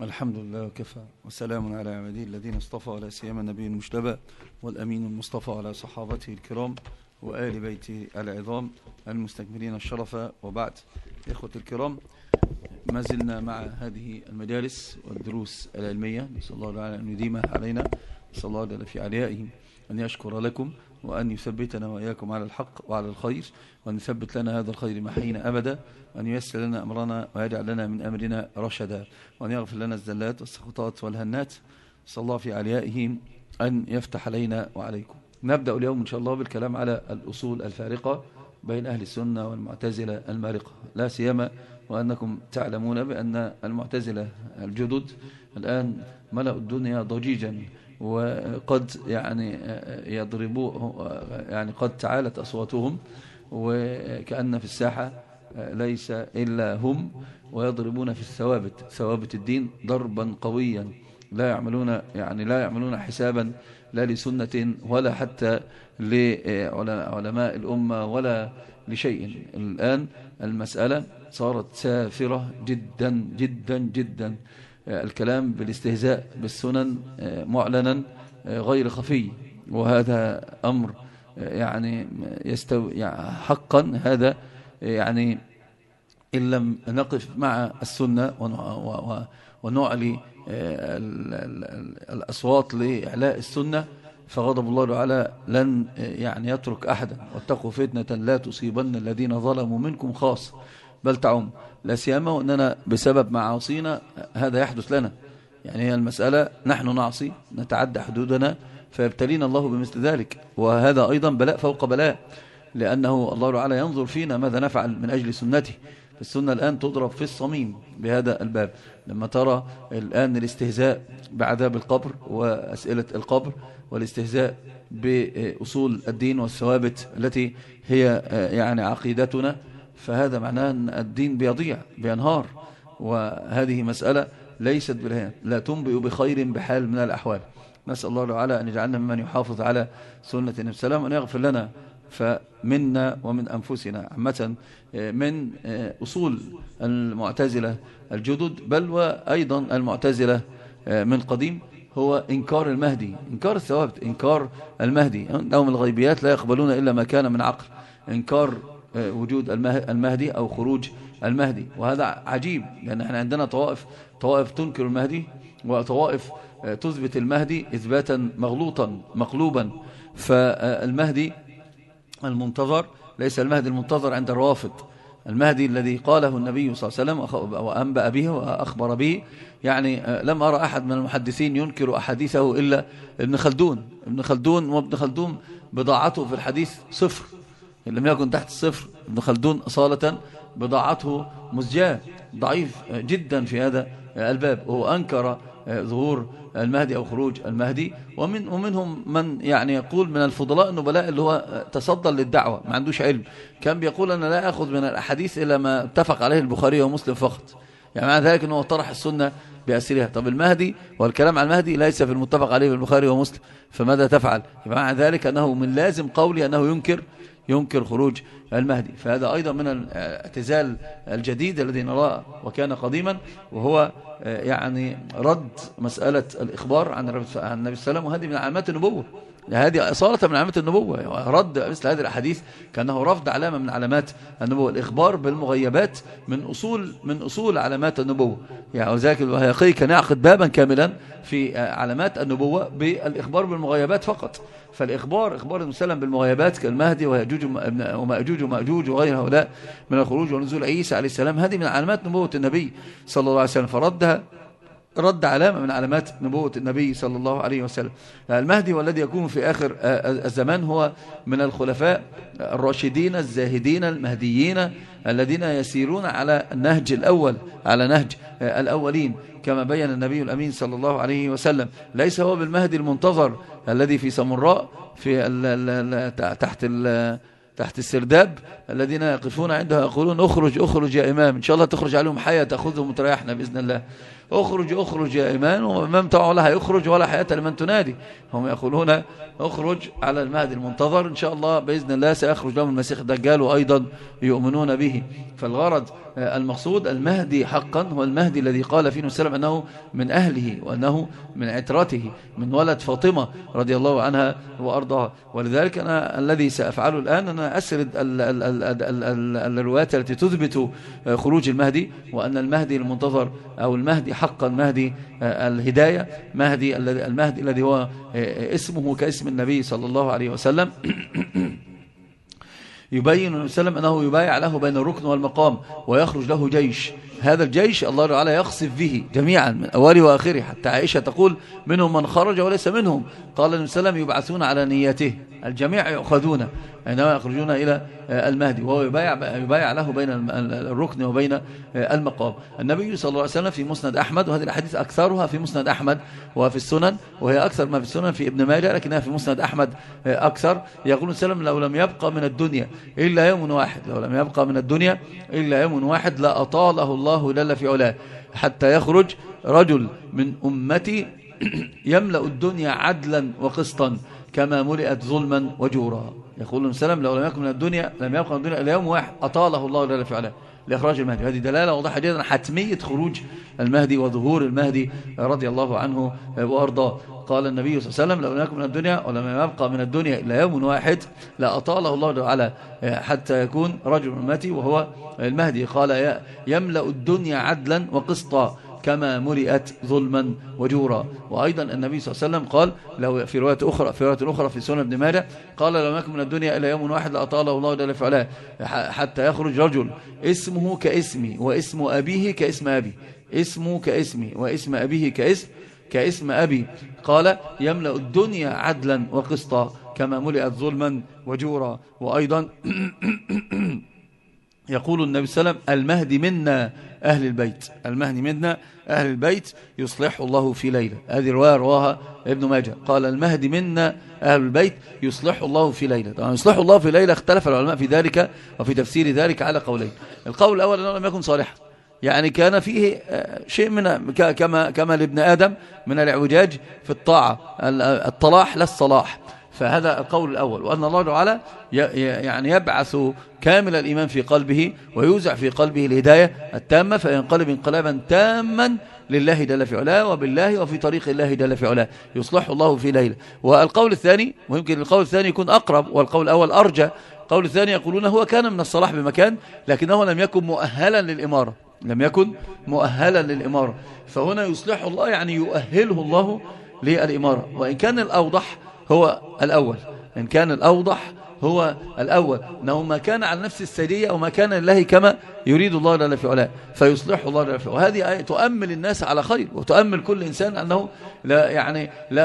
الحمد لله وكفى وسلام على عباده الذين اصطفى على سيما النبي المجتبى والأمين المصطفى على صحابته الكرام وآل بيته العظام المستكملين الشرف. وبعد إخوة الكرام ما زلنا مع هذه المجالس والدروس العلمية. نسأل الله تعالى أن يديمها علينا نسأل الله تعالى في عليائه أن يشكر لكم. وأن يثبتنا وإياكم على الحق وعلى الخير وأن يثبت لنا هذا الخير محينا أبدا وأن ييسر لنا أمرنا ويجعل لنا من أمرنا رشدا وأن يغفر لنا الزلات والسقطات والهنات. صلى الله في عليائه أن يفتح علينا وعليكم. نبدأ اليوم إن شاء الله بالكلام على الأصول الفارقة بين أهل السنة والمعتزلة المارقة. لا سيما وأنكم تعلمون بأن المعتزلة الجدد الآن ملأوا الدنيا ضجيجا. وقد يعني يضربوا يعني قد تعالت أصواتهم وكأن في الساحة ليس إلا هم ويضربون في الثوابت ثوابت الدين ضربا قويا لا يعملون يعني لا يعملون حسابا لا لسنة ولا حتى لعلماء الأمة ولا لشيء. الآن المسألة صارت سافرة جدا جدا جدا. الكلام بالاستهزاء بالسنن معلنا غير خفي. وهذا أمر يعني يستوي يعني حقا. هذا يعني إن لم نقف مع السنة ونعلي الأصوات لإعلاء السنة فغضب الله تعالى لن يعني يترك أحدا. واتقوا فتنة لا تصيبن الذين ظلموا منكم خاص بل تعم. لا سيما وأننا بسبب معاصينا هذا يحدث لنا. يعني هي المسألة نحن نعصي نتعدى حدودنا فيبتلينا الله بمثل ذلك. وهذا أيضا بلاء فوق بلاء لأنه الله تعالى ينظر فينا ماذا نفعل من أجل سنته. السنة الآن تضرب في الصميم بهذا الباب. لما ترى الآن الاستهزاء بعذاب القبر وأسئلة القبر والاستهزاء بأصول الدين والثوابت التي هي يعني عقيدتنا فهذا معناه أن الدين بيضيع بينهار. وهذه مسألة ليست بالهيان لا تنبئ بخير بحال من الأحوال. نسأل الله تعالى أن يجعلنا ممن يحافظ على سنة النبي السلام وأن يغفر لنا فمنا ومن أنفسنا عامة من أصول المعتزلة الجدد بل وأيضا المعتزلة من قديم هو إنكار المهدي. إنكار الثوابت إنكار المهدي. أنهم الغيبيات لا يقبلون إلا ما كان من عقل. إنكار وجود المهدي أو خروج المهدي. وهذا عجيب لأن إحنا عندنا طوائف طوائف تنكر المهدي وطوائف تثبت المهدي إثباتا مغلوطا مقلوبا. فالمهدي المنتظر ليس المهدي المنتظر عند الروافض. المهدي الذي قاله النبي صلى الله عليه وسلم وأنبأ به وأخبر به يعني لم أرى أحد من المحدثين ينكر أحاديثه إلا ابن خلدون. ابن خلدون وابن خلدون بضاعته في الحديث صفر. إن لم يكن تحت الصفر ابن خلدون أصالة بضاعته مزجاة ضعيف جدا في هذا الباب. وهو أنكر ظهور المهدي أو خروج المهدي. ومن ومنهم من يعني يقول من الفضلاء النبلاء اللي هو تصدى للدعوة ما عندوش علم. كان بيقول أنا لا أخذ من الأحاديث إلا ما اتفق عليه البخاري ومسلم فقط. يعني مع ذلك أنه طرح السنة بأسرها طب المهدي والكلام عن المهدي ليس في المتفق عليه في البخاري ومسلم فماذا تفعل؟ مع ذلك أنه من لازم قولي أنه ينكر ينكر خروج المهدي. فهذا أيضا من الاعتزال الجديد الذي نراه وكان قديما وهو يعني رد مسألة الإخبار عن النبي صلى الله عليه وسلم وهذه من علامات النبوة. هذه أصالة من علامات النبوة. رد مثل هذه الأحاديث كأنه رفض علامة من علامات النبوة. الإخبار بالمغيبات من أصول من أصول علامات النبوة. يعني وذلك الوهيقي كان يعقد بابا كاملا في علامات النبوة بالإخبار بالمغيبات فقط. فالإخبار إخبار المسلم بالمغيبات كالمهدي ويأجوج ومأجوج ومأجوج وغير هؤلاء من الخروج ونزول عيسى عليه السلام. هذه من علامات نبوة النبي صلى الله عليه وسلم. فردها رد علامة من علامات نبوة النبي صلى الله عليه وسلم. المهدي والذي يكون في آخر الزمان هو من الخلفاء الراشدين الزاهدين المهديين الذين يسيرون على النهج الأول على نهج الأولين كما بين النبي الأمين صلى الله عليه وسلم. ليس هو بالمهدي المنتظر الذي في سمراء في ال تحت تحت السرداب الذين يقفون عندها يقولون اخرج اخرج يا إمام. إن شاء الله تخرج عليهم حياة تأخذهم وتريحنا بإذن الله. اخرج اخرج يا إيمان ومن تعالى ولا يخرج ولا حياة لمن تنادي. هم يقولون اخرج على المهدي المنتظر إن شاء الله بإذن الله سيخرج لهم المسيح الدجال وأيضا يؤمنون به. فالغرض آه، المقصود المهدي حقا هو المهدي الذي قال فيه وسلم أنه من أهله وأنه من عترته من ولد فاطمة رضي الله عنها وأرضاها. ولذلك أنا الذي سأفعله الآن أنا أسرد الروايات التي تثبت آه، خروج المهدي وأن المهدي المنتظر أو المهدي حقا مهدي آه، الهداية. مهدي المهدي الذي هو اسمه كاسم النبي صلى الله عليه وسلم. يبين النبي صلى الله عليه وسلم أنه يبايع له بين الركن والمقام ويخرج له جيش. هذا الجيش الله تعالى يخصف به جميعا من أوله وآخره حتى عائشة تقول منهم من خرج وليس منهم. قال النبي صلى الله عليه وسلم يبعثون على نيته. الجميع يؤخذون عندما يخرجون إلى المهدي وهو يبايع, يبايع له بين الركن وبين المقام. النبي صلى الله عليه وسلم في مسند أحمد وهذه الأحاديث أكثرها في مسند أحمد وفي السنن وهي أكثر ما في السنن في ابن ماجه لكنها في مسند أحمد أكثر. يقول وسلم لو لم يبقى من الدنيا إلا يوم واحد لو لم يبقى من الدنيا إلا يوم واحد لأطاله الله جل في علاه حتى يخرج رجل من أمتي يملأ الدنيا عدلا وقسطا كما ملئت ظلما وجورا. يقول السلام لو لم يكن من الدنيا لم يبقى من الدنيا إلا يوم واحد. أطاله الله جل في علاه لإخراج المهدي. هذه دلالة واضحة جدا حتمية خروج المهدي وظهور المهدي رضي الله عنه وأرضاه. قال النبي صلى الله عليه وسلم لو لم يكن من الدنيا ولم يبقى من الدنيا إلا يوم واحد. لأطاله الله تعالى حتى يكون رجل أمتي وهو المهدي. قال يملأ الدنيا عدلا وقسطا كما ملئت ظلما وجورا. وأيضا النبي صلى الله عليه وسلم قال لو في رواية أخرى في رواية أخرى في سنة ابن ماجه قال لو يكن من الدنيا إلى يوم واحد لأطاله الله جل فعلا حتى يخرج رجل. اسمه كاسمي واسم أبيه كاسم أبي. اسمه كاسمي واسم أبيه كاسم كاسم أبي. قال يملأ الدنيا عدلا وقسطا كما ملئت ظلما وجورا. وأيضا يقول النبي صلى الله عليه وسلم المهدي منا أهل البيت. المهدي منا أهل البيت يصلحه الله في ليلة. هذه رواية رواها ابن ماجه. قال المهدي منا أهل البيت يصلحه الله في ليلة. طبعا يصلحه الله في ليلة اختلف العلماء في ذلك وفي تفسير ذلك على قولين. القول الأول أنه لم يكن صالحا. يعني كان فيه آه، شيء من كما كما لابن آدم من الاعوجاج في الطاعة. الطلاح لا الصلاح. فهذا القول الأول وأن الله تعالى يعني يبعث كامل الإيمان في قلبه ويوزع في قلبه الهداية التامة فينقلب انقلابا تاما لله جل في علاه وبالله وفي طريق الله جل في علاه. يصلح الله في ليلة والقول الثاني ويمكن القول الثاني يكون أقرب والقول الأول أرجى. القول الثاني يقولون هو كان من الصلاح بمكان لكنه لم يكن مؤهلا للإمارة. لم يكن مؤهلا للإمارة. فهنا يصلح الله يعني يؤهله الله للإمارة. وإن كان الأوضح هو الأول. إن كان الأوضح هو الأول. أنه ما كان على نفس السجية وما كان لله كما يريد الله جل في علاه فيصلح الله جل في وهذه آية تؤمل الناس على خير وتؤمل كل إنسان أنه لا يعني لا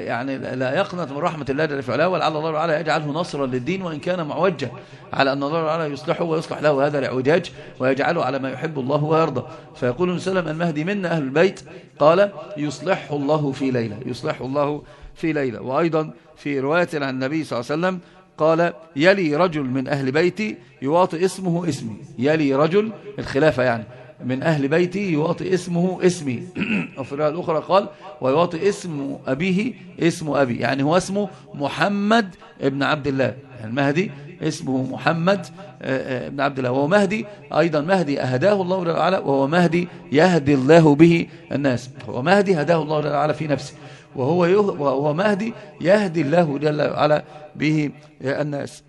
يعني لا يقنط من رحمة الله جل في علاه ولعل الله تعالى يجعله نصرا للدين وإن كان معوجا على أن الله تعالى يصلحه ويصلح له هذا الإعوجاج ويجعله على ما يحب الله ويرضى. فيقول وسلم المهدي منا أهل البيت. قال يصلحه الله في ليلة. يصلحه الله في ليلة. وأيضا في رواية عن النبي صلى الله عليه وسلم قال يلي رجل من أهل بيتي يواطي اسمه اسمي. يلي رجل الخلافة يعني من أهل بيتي يواطي اسمه اسمي. وفي الرواية الأخرى قال ويواطي اسم أبيه اسم أبي. يعني هو اسمه محمد ابن عبد الله. المهدي اسمه محمد آه، آه، ابن عبد الله. وهو مهدي أيضا مهدي أهداه الله تعالى وهو مهدي يهدي الله به الناس. هو مهدي هداه الله تعالى في نفسه. وهو وهو مهدي يهدي الله جل وعلا به. الناس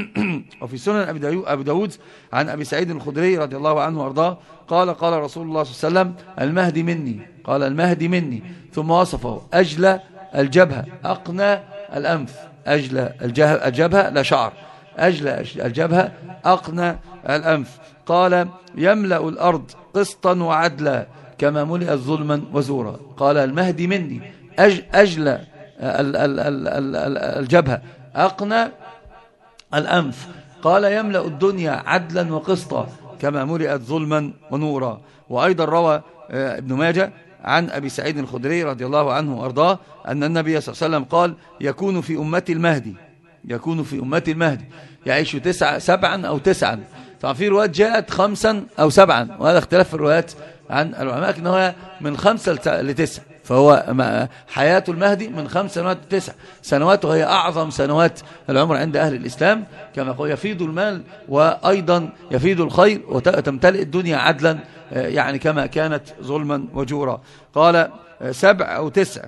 وفي سنن أبي داود عن أبي سعيد الخدري رضي الله عنه وأرضاه قال قال رسول الله صلى الله عليه وسلم المهدي مني. قال المهدي مني. ثم وصفه أجل الجبهة. أقنى الأنف. أجل الجبهة لا شعر. أجل الجبهة أقنى الأنف. قال يملأ الأرض قسطا وعدلا كما ملئت ظلما وزورا. قال المهدي مني. أجل الجبهة. أقنى الأنف. قال يملأ الدنيا عدلا وقسطا كما ملئت ظلما ونورا. وأيضا روى آه، ابن ماجه عن أبي سعيد الخدري رضي الله عنه وأرضاه أن النبي صلى الله عليه وسلم قال يكون في أمتي المهدي. يكون في أمتي المهدي. يعيش تسعة سبعا أو تسعا. ففي روايات جاءت خمسا أو سبعا وهذا اختلاف في الروايات عن العلماء أنه من خمسة لتسع فهو حياة المهدي من خمس سنوات لتسع. سنوات وهي أعظم سنوات العمر عند أهل الإسلام. كما يفيد المال وأيضا يفيد الخير وتمتلئ الدنيا عدلا يعني كما كانت ظلما وجورا. قال سبع أو تسع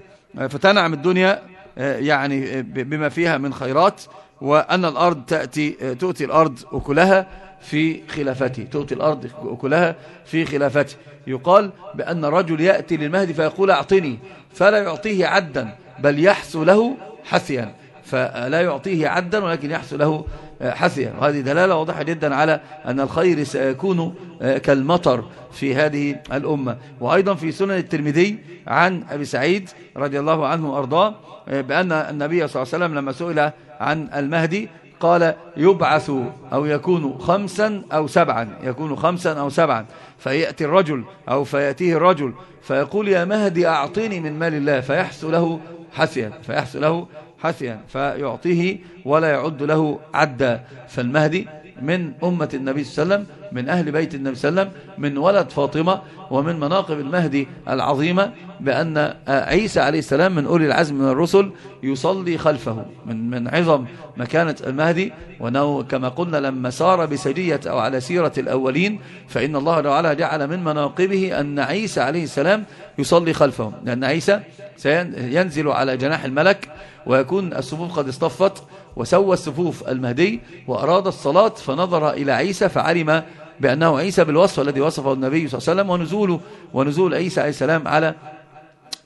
فتنعم الدنيا يعني بما فيها من خيرات وأن الأرض تأتي تؤتي الأرض أكلها. في خلافته. تؤتي الأرض أكلها في خلافته. يقال بأن الرجل يأتي للمهدي فيقول أعطني فلا يعطيه عدا بل يحث له حثيا. فلا يعطيه عدا ولكن يحث له حثيا. وهذه دلالة واضحة جدا على أن الخير سيكون كالمطر في هذه الأمة. وأيضا في سنن الترمذي عن أبي سعيد رضي الله عنه وأرضاه بأن النبي صلى الله عليه وسلم لما سئل عن المهدي قال يبعث أو يكون خمسا أو سبعا. يكون خمسا أو سبعا. فيأتي الرجل أو فيأتيه الرجل فيقول يا مهدي أعطيني من مال الله. فيحس له حسيا فيحس له حسيا فيعطيه ولا يعد له عدا. فالمهدي من أمة النبي صلى الله عليه وسلم من أهل بيت النبي صلى الله عليه وسلم من ولد فاطمة ومن مناقب المهدي العظيمة بأن عيسى عليه السلام من أولي العزم من الرسل يصلي خلفه من من عظم مكانة المهدي. وأنه كما قلنا لما سار بسجية أو على سيرة الأولين فإن الله تعالى جعل من مناقبه أن عيسى عليه السلام يصلي خلفه لأن عيسى سينزل على جناح الملك ويكون الصفوف قد اصطفت وسوى الصفوف المهدي وأراد الصلاة فنظر إلى عيسى فعلم بأنه عيسى بالوصف الذي وصفه النبي صلى الله عليه وسلم ونزوله ونزول عيسى عليه السلام على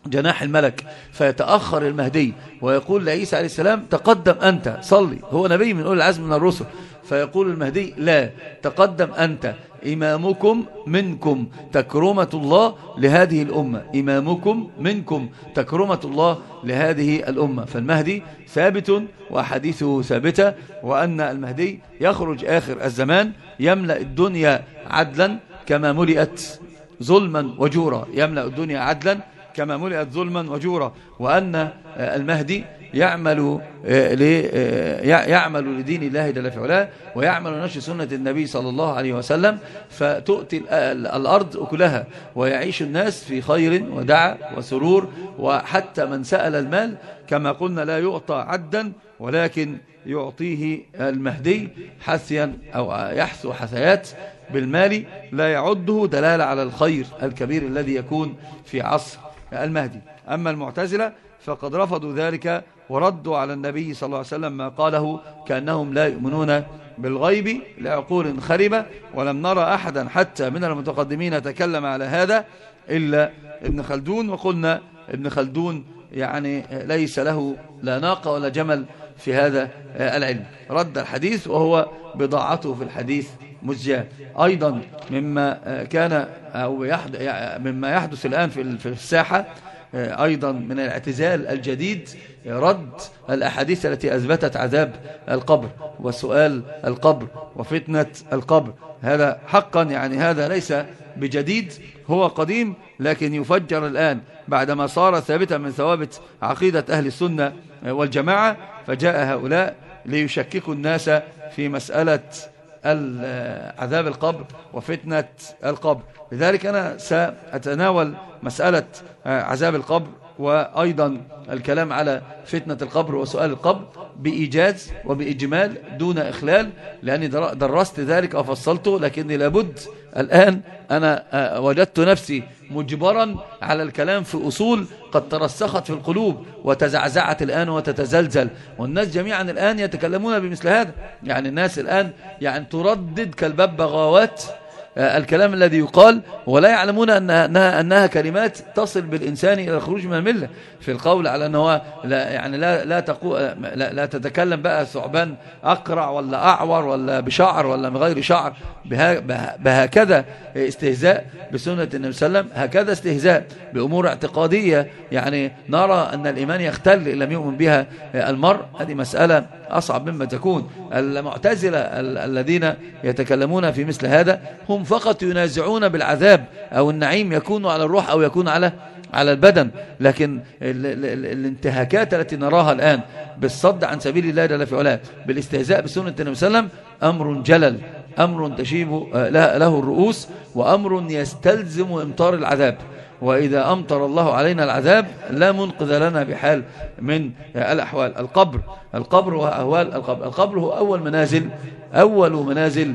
جناح الملك. فيتأخر المهدي ويقول لعيسى عليه السلام تقدم أنت صلي. هو نبي من أولي العزم من الرسل. فيقول المهدي لا تقدم أنت إمامكم منكم تكرمة الله لهذه الأمة إمامكم منكم تكرمة الله لهذه الأمة. فالمهدي ثابت وحديثه ثابتة وأن المهدي يخرج آخر الزمان يملأ الدنيا عدلا كما ملئت ظلما وجورا. يملأ الدنيا عدلا كما ملئت ظلما وجورا. وأن المهدي يعمل آه، آه، يعمل لدين الله جل في علاه ويعمل نشر سنة النبي صلى الله عليه وسلم فتؤتي الأرض أكلها ويعيش الناس في خير ودعا وسرور وحتى من سأل المال كما قلنا لا يعطى عدا ولكن يعطيه المهدي حثيا أو يحثو حثيات بالمال لا يعده دلالة على الخير الكبير الذي يكون في عصر المهدي. أما المعتزلة فقد رفضوا ذلك وردوا على النبي صلى الله عليه وسلم ما قاله كأنهم لا يؤمنون بالغيب لعقول خربة ولم نرى أحدا حتى من المتقدمين تكلم على هذا إلا ابن خلدون وقلنا ابن خلدون يعني ليس له لا ناقة ولا جمل في هذا العلم. رد الحديث وهو بضاعته في الحديث مزجاة أيضا مما كان أو مما يحدث الآن في الساحة أيضا من الاعتزال الجديد رد الأحاديث التي أثبتت عذاب القبر وسؤال القبر وفتنة القبر. هذا حقا يعني هذا ليس بجديد هو قديم لكن يفجر الآن. بعدما صار ثابتا من ثوابت عقيدة أهل السنة والجماعة فجاء هؤلاء ليشككوا الناس في مسألة عذاب القبر وفتنة القبر. لذلك أنا سأتناول مسألة آه، عذاب القبر وأيضا الكلام على فتنة القبر وسؤال القبر بإيجاز وبإجمال دون إخلال لأني درست ذلك وفصلته لكني لابد الآن أنا آه، وجدت نفسي مجبرا على الكلام في أصول قد ترسخت في القلوب وتزعزعت الآن وتتزلزل. والناس جميعا الآن يتكلمون بمثل هذا. يعني الناس الآن يعني تردد كالببغاوات الكلام الذي يقال ولا يعلمون أنها, أنها كلمات تصل بالإنسان إلى الخروج من الملة. في القول على أنه لا يعني لا لا, تقو لا, لا تتكلم بقى ثعبان أقرع ولا أعور ولا بشعر ولا بغير شعر. بهكذا استهزاء بسنة النبي صلى الله عليه وسلم. هكذا استهزاء بأمور اعتقادية. يعني نرى أن الإيمان يختل إن لم يؤمن بها المرء. هذه مسألة أصعب مما تكون. المعتزلة الذين يتكلمون في مثل هذا هم فقط ينازعون بالعذاب أو النعيم يكون على الروح أو يكون على على البدن. لكن ال ال ال الانتهاكات التي نراها الآن بالصد عن سبيل الله جل في علاه بالاستهزاء بسنة النبي صلى الله عليه وسلم أمر جلل أمر تشيب آه، له الرؤوس وأمر يستلزم إمطار العذاب. وإذا أمطر الله علينا العذاب لا منقذ لنا بحال من الأحوال. القبر القبر وأهوال القبر القبر هو أول منازل أول منازل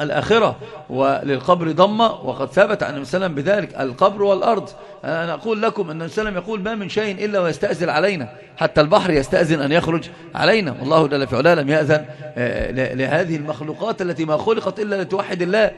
الآخرة وللقبر ضمة وقد ثبت عن وسلم بذلك القبر والأرض. أنا أقول لكم أن وسلم يقول ما من شيء إلا ويستأذن علينا. حتى البحر يستأذن أن يخرج علينا. والله جل في علا لم يأذن آه، لهذه المخلوقات التي ما خلقت إلا لتوحد الله.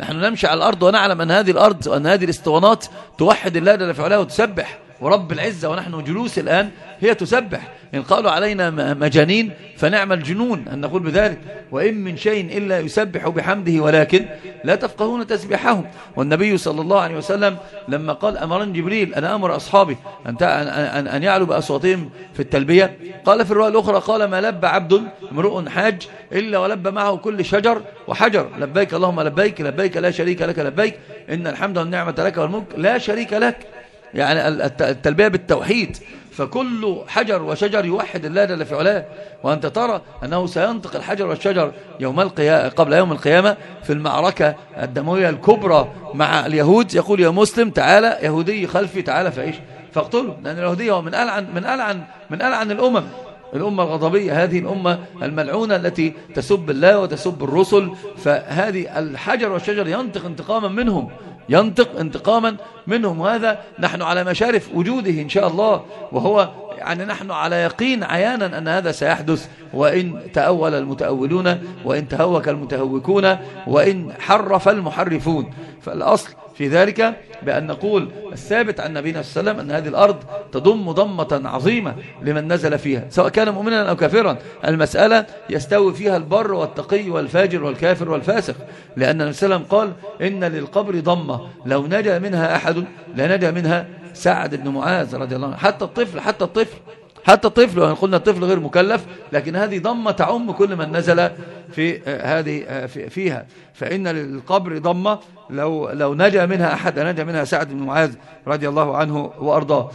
نحن نمشي على الأرض ونعلم أن هذه الأرض وأن هذه الاسطوانات توحد الله جل في علا وتسبح. ورب العزة ونحن جلوس الآن هي تسبح. إن قالوا علينا مجانين فنعم الجنون أن نقول بذلك. وإن من شيء إلا يسبح بحمده ولكن لا تفقهون تسبحهم والنبي صلى الله عليه وسلم لما قال أمرن جبريل أنا أمر أصحابي أن, أن, أن يعلوا بأصواتهم في التلبية. قال في الرواية الأخرى قال ما لب عبد امرؤ حاج إلا ولب معه كل شجر وحجر. لبيك اللهم لبيك لبيك لا شريك لك لبيك إن الحمد والنعمة لك والملك لا شريك لك. يعني التلبية بالتوحيد. فكل حجر وشجر يوحد الله جل في علاه. وأنت ترى أنه سينطق الحجر والشجر يوم القيامة قبل يوم القيامة في المعركة الدموية الكبرى مع اليهود. يقول يا مسلم تعالى يهودي خلفي تعالى فعيش فاقتله لأن اليهودية هو من ألعن, من ألعن, من ألعن الأمم. الأمة الغضبية هذه الأمة الملعونة التي تسب الله وتسب الرسل. فهذه الحجر والشجر ينطق انتقاما منهم. ينطق انتقاما منهم وهذا نحن على مشارف وجوده إن شاء الله. وهو يعني نحن على يقين عيانا أن هذا سيحدث. وإن تأول المتأولون وإن تهوك المتهوكون وإن حرف المحرفون. فالأصل في ذلك بأن نقول الثابت عن نبينا صلى الله عليه وسلم أن هذه الأرض تضم ضمة عظيمة لمن نزل فيها سواء كان مؤمنا أو كافرا. المسألة يستوي فيها البر والتقي والفاجر والكافر والفاسق لأن النبي صلى الله عليه وسلم قال إن للقبر ضمة لو نجا منها أحد لنجا منها سعد بن معاذ رضي الله عنه حتى الطفل حتى الطفل. حتى الطفل وإن قلنا الطفل غير مكلف لكن هذه ضمة تعم كل من نزل في آه، هذه آه، فيها. فإن للقبر ضمة لو لو نجا منها أحد نجا منها سعد بن معاذ رضي الله عنه وأرضاه.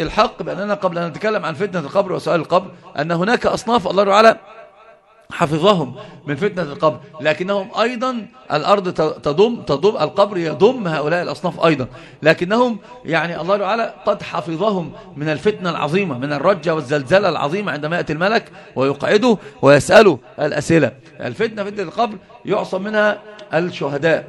الحق بأننا قبل أن نتكلم عن فتنة القبر وسؤال القبر أن هناك أصناف الله تعالى حفظهم من فتنة القبر. لكنهم أيضا الأرض تضم, تضم القبر يضم هؤلاء الأصناف أيضا. لكنهم يعني الله تعالى قد حفظهم من الفتنة العظيمة من الرجة والزلزلة العظيمة عندما يأتي الملك ويقعده ويسأله الأسئلة. الفتنة فتنة القبر يعصم منها الشهداء.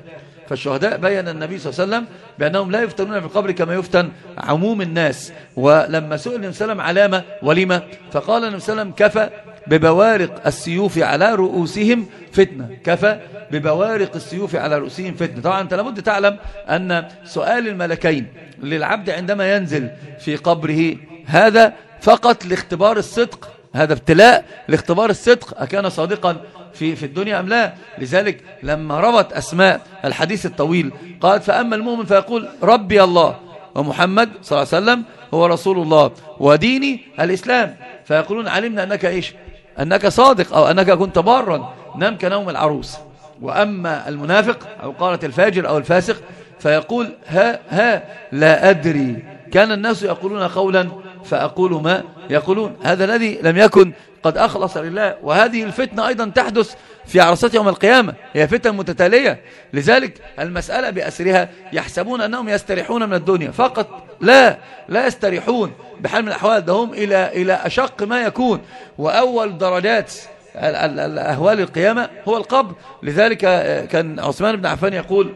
فالشهداء بين النبي صلى الله عليه وسلم بأنهم لا يفتنون في القبر كما يفتن عموم الناس. ولما سئل النبي صلى الله عليه وسلم علامة ولما فقال النبي صلى الله عليه وسلم كفى ببوارق السيوف على رؤوسهم فتنة. كفى ببوارق السيوف على رؤوسهم فتنة. طبعا أنت لابد تعلم أن سؤال الملكين للعبد عندما ينزل في قبره هذا فقط لاختبار الصدق هذا ابتلاء لاختبار الصدق أكان صادقا في في الدنيا أم لا؟ لذلك لما ربط أسماء الحديث الطويل قالت فأما المؤمن فيقول ربي الله ومحمد صلى الله عليه وسلم هو رسول الله وديني الإسلام فيقولون علمنا أنك إيش؟ أنك صادق أو أنك كنت بارا نام كنوم العروس. وأما المنافق أو قالت الفاجر أو الفاسق فيقول ها ها لا أدري. كان الناس يقولون قولا فأقول ما يقولون. هذا الذي لم يكن قد أخلص لله. وهذه الفتنة أيضا تحدث في عرصات يوم القيامة. هي فتن متتالية. لذلك المسألة بأسرها يحسبون أنهم يستريحون من الدنيا. فقط لا لا يستريحون بحال من الأحوال. ده هم إلى, إلى أشق ما يكون. وأول درجات أهوال القيامة هو القبر. لذلك كان عثمان بن عفان يقول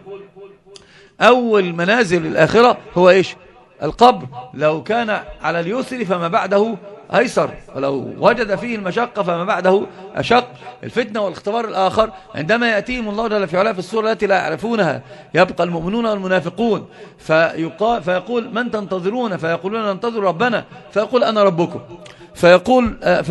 أول منازل الآخرة هو إيش؟ القبر. لو كان على اليسر فما بعده أيسر ولو وجد فيه المشقة فما بعده أشق. الفتنة والاختبار الآخر عندما يأتيهم الله جل في علاه في السورة التي لا يعرفونها يبقى المؤمنون والمنافقون. فيقول من تنتظرون؟ فيقولون ننتظر ربنا. فيقول أنا ربكم. فيقول آه،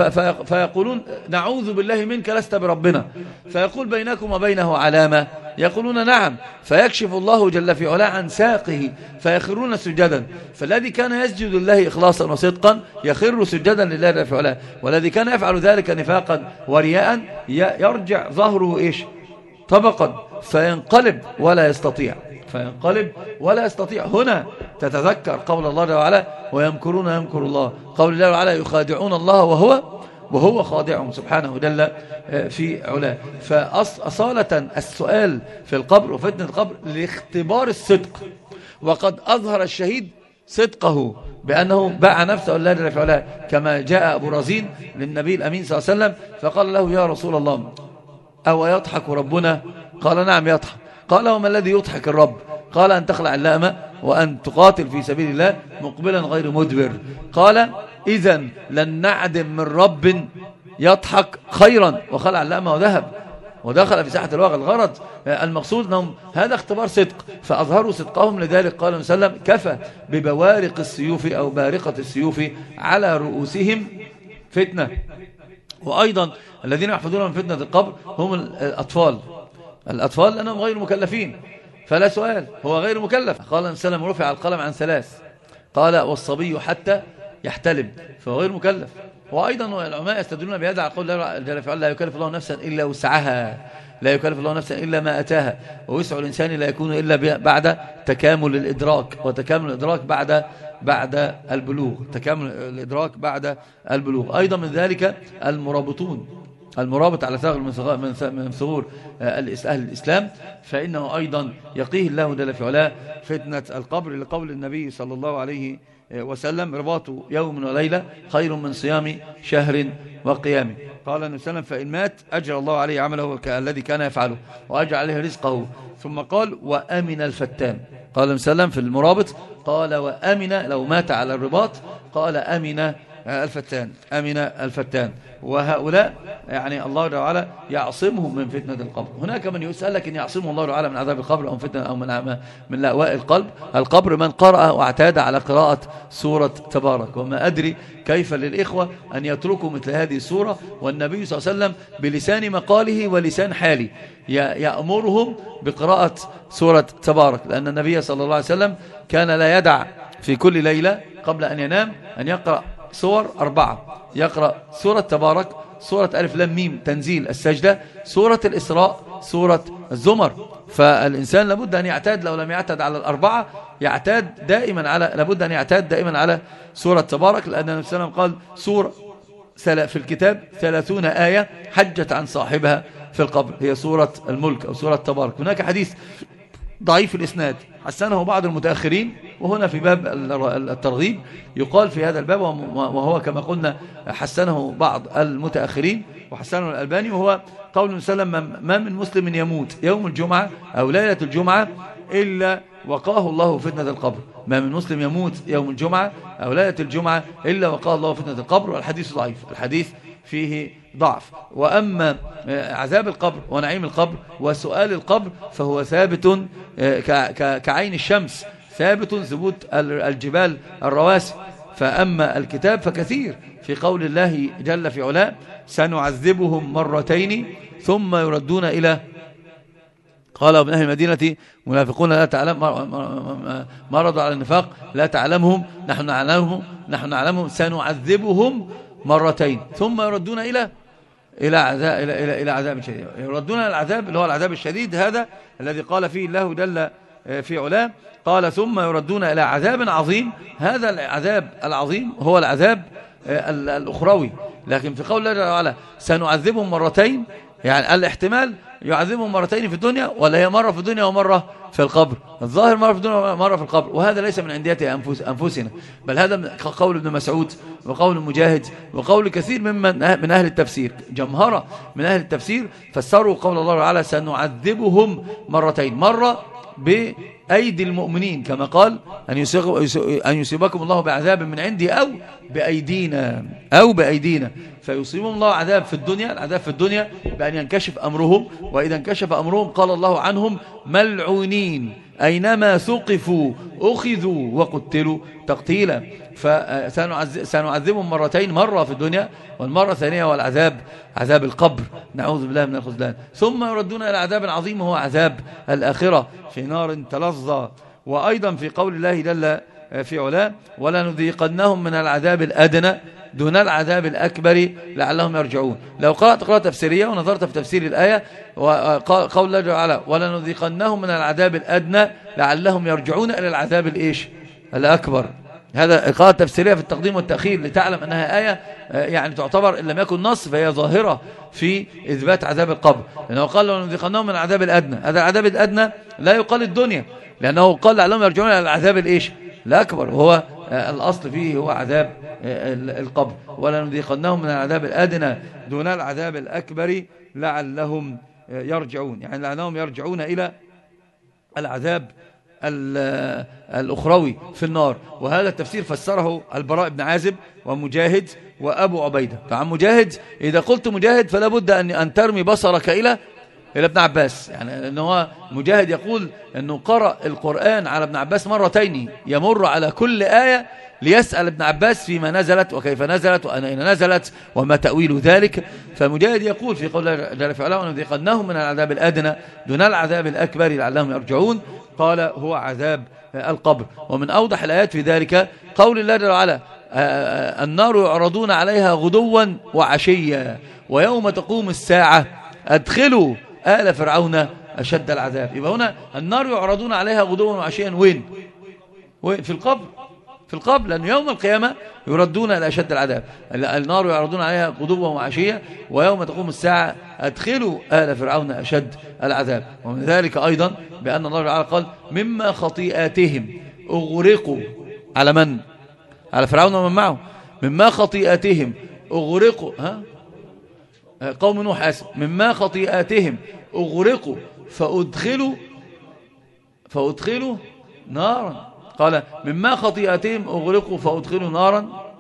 فيقولون نعوذ بالله منك لست بربنا. فيقول بينكم وبينه علامة. يقولون نعم. فيكشف الله جل في علاه عن ساقه فيخرون سجدا. فالذي كان يسجد الله إخلاصا وصدقا يخر سجدا لله جل في علاه. والذي كان يفعل ذلك نفاقا ورياء يرجع ظهره إيش؟ طبقا. فينقلب ولا يستطيع. فينقلب ولا يستطيع. هنا تتذكر قول الله جل وعلا ويمكرون يمكر الله. قول الله وعلا يخادعون الله وهو وهو خاضعهم سبحانه جل آه، في علاه. فأصالة السؤال في القبر وفتنة القبر لاختبار الصدق. وقد أظهر الشهيد صدقه بأنه باع نفسه الله جل في علاه كما جاء أبو رزين للنبي الأمين صلى الله عليه وسلم فقال له يا رسول الله أو يضحك ربنا؟ قال نعم يضحك. قال وما الذي يضحك الرب؟ قال أن تخلع اللامة وأن تقاتل في سبيل الله مقبلا غير مدبر. قال إذا لن نعدم من رب يضحك خيرا. وخلع اللامة وذهب. ودخل في ساحة الواقع الغرض. المقصود أنهم هذا اختبار صدق. فأظهروا صدقهم لذلك قال وسلم كفى ببوارق السيوف أو بارقة السيوف على رؤوسهم فتنة. وأيضا الذين يحفظون من فتنة القبر هم الأطفال. الأطفال لأنهم غير مكلفين. فلا سؤال هو غير مكلف. قال عليه وسلم رفع القلم عن ثلاث. قال والصبي حتى يحتلم فهو غير مكلف. وأيضا العلماء يستدلون بهذا على قول جل لا يكلف الله نفسا إلا وسعها. لا يكلف الله نفسا إلا ما أتاها. ووسع الإنسان لا يكون إلا بعد تكامل الإدراك. وتكامل الإدراك بعد بعد البلوغ. تكامل الإدراك بعد البلوغ. أيضا من ذلك المرابطون. المرابط على ثغر من ثغور آه، أهل الإسلام فإنه أيضا يقيه الله جل في علاه فتنة القبر لقول النبي صلى الله عليه وسلم رباط يوم وليلة خير من صيام شهر وقيامه قال النبي صلى الله عليه وسلم فإن مات أجر الله عليه عمله الذي كان يفعله وأجر عليه رزقه. ثم قال وأمن الفتان. قال النبي صلى الله عليه وسلم في المرابط قال وأمن لو مات على الرباط قال أمن الفتان. أمن الفتان. وهؤلاء يعني الله تعالى يعصمهم من فتنة القبر. هناك من يسأل لك أن يعصمه الله تعالى من عذاب القبر أو من فتنة أو من, من لأواء القلب. القبر من قرأ واعتاد على قراءة سورة تبارك. وما أدري كيف للإخوة أن يتركوا مثل هذه السورة والنبي صلى الله عليه وسلم بلسان مقاله ولسان حالي يأمرهم بقراءة سورة تبارك. لأن النبي صلى الله عليه وسلم كان لا يدع في كل ليلة قبل أن ينام أن يقرأ سور أربعة. يقرأ سورة تبارك سورة ألف لام ميم تنزيل السجدة سورة الإسراء سورة الزمر. فالإنسان لابد أن يعتاد لو لم يعتاد على الأربعة يعتاد دائما على لابد أن يعتاد دائما على سورة تبارك لأن النبي صلى الله عليه وسلم قال سورة في الكتاب ثلاثون آية حجت عن صاحبها في القبر. هي سورة الملك أو سورة تبارك. هناك حديث ضعيف الإسناد. حسنه بعض المتأخرين وهنا في باب الترغيب. يقال في هذا الباب وهو كما قلنا حسنه بعض المتأخرين وحسنه الألباني وهو قول سلم ما من مسلم يموت يوم الجمعة أو ليلة الجمعة إلا وقاه الله فتنة القبر. ما من مسلم يموت يوم الجمعة أو ليلة الجمعة إلا وقاه الله فتنة القبر. والحديث ضعيف. الحديث فيه ضعف. وأما آه، عذاب القبر ونعيم القبر وسؤال القبر فهو ثابت آه، كعين الشمس ثابت ثبوت الجبال الرواسي فأما الكتاب فكثير في قول الله جل في علاه سنعذبهم مرتين ثم يردون إلى قال ابن أهل المدينة منافقون لا تعلم مرضوا على النفاق لا تعلمهم نحن نعلمهم نحن نعلمهم سنعذبهم مرتين ثم يردون إلى إلى عذاب إلى إلى إلى عذاب شديد. يردون إلى العذاب اللي هو العذاب الشديد هذا الذي قال فيه الله جل آه، في علاه. قال ثم يردون إلى عذاب عظيم. هذا العذاب العظيم هو العذاب آه، الأخروي. لكن في قول الله تعالى سنعذبهم مرتين يعني الاحتمال يعذبهم مرتين في الدنيا ولا هي مرة في الدنيا ومرة في القبر. الظاهر مرة في الدنيا ومرة في القبر. وهذا ليس من عندية أنفس أنفسنا. بل هذا قول ابن مسعود وقول مجاهد وقول كثير ممن من أهل التفسير. جمهرة من أهل التفسير فسروا قول الله تعالى سنعذبهم مرتين. مرة بأيدي المؤمنين كما قال أن, أن يصيبكم الله بعذاب من عندي أو بأيدينا أو بأيدينا. فيصيبهم الله عذاب في الدنيا العذاب في الدنيا بأن ينكشف أمرهم وإذا انكشف أمرهم قال الله عنهم ملعونين. أينما ثقفوا أخذوا وقتلوا تقتيلا. فسنعذبهم مرتين مرة في الدنيا والمرة الثانية والعذاب عذاب القبر. نعوذ بالله من الخذلان ثم يردون إلى عذاب عظيم وهو عذاب الآخرة. في نار تلظى. وأيضا في قول الله جل في علاه ولنذيقنهم من العذاب الأدنى دون العذاب الأكبر لعلهم يرجعون. لو قرأت قراءة تفسيرية ونظرت في تفسير الآية وقول الله جل وعلا ولنذيقنهم من العذاب الأدنى لعلهم يرجعون إلى العذاب الإيش؟ الأكبر. هذا إقاءة تفسيرية في التقديم والتأخير لتعلم أنها آية آه، يعني تعتبر إن لم يكن نص فهي ظاهرة في إثبات عذاب القبر. لأنه قال لو نذيقناهم من العذاب الأدنى. هذا العذاب الأدنى لا يقال الدنيا لأنه قال لعلهم يرجعون إلى العذاب الإيش؟ الأكبر. وهو الأصل فيه هو عذاب آه، القبر. ولا نذيقنهم من العذاب الأدنى دون العذاب الأكبر لعلهم يرجعون. يعني لعلهم يرجعون إلى العذاب الأخروي في النار. وهذا التفسير فسره البراء بن عازب ومجاهد وأبو عبيدة. فعن مجاهد إذا قلت مجاهد فلا بد أن, أن ترمي بصرك إلى إلى ابن عباس. يعني أنه مجاهد يقول أنه قرأ القرآن على ابن عباس مرتين يمر على كل آية ليسأل ابن عباس فيما نزلت وكيف نزلت وأين نزلت وما تأويل ذلك. فمجاهد يقول في قول جل في علاه ونذيقناهم من العذاب الأدنى دون العذاب الأكبر لعلهم يرجعون قال هو عذاب القبر ومن أوضح الآيات في ذلك قول الله جل وعلا النار يعرضون عليها غدوا وعشيا ويوم تقوم الساعة أدخلوا آل فرعون أشد العذاب. يبقى هنا النار يعرضون عليها غدوا وعشيا. وين؟ وين؟ في القبر. في القبر لأن يوم القيامة يردون إلى أشد العذاب. النار يعرضون عليها غدوا وعشية ويوم تقوم الساعة أدخلوا آل فرعون أشد العذاب. ومن ذلك أيضا بأن الله تعالى قال مما خطيئاتهم أغرقوا. على من؟ على فرعون ومن معه. مما خطيئاتهم أغرقوا. ها؟ قوم نوح أسف. مما خطيئاتهم أغرقوا فأدخلوا فأدخلوا نارا. قال مما خطيئتهم أغرقوا فأدخلوا نارا.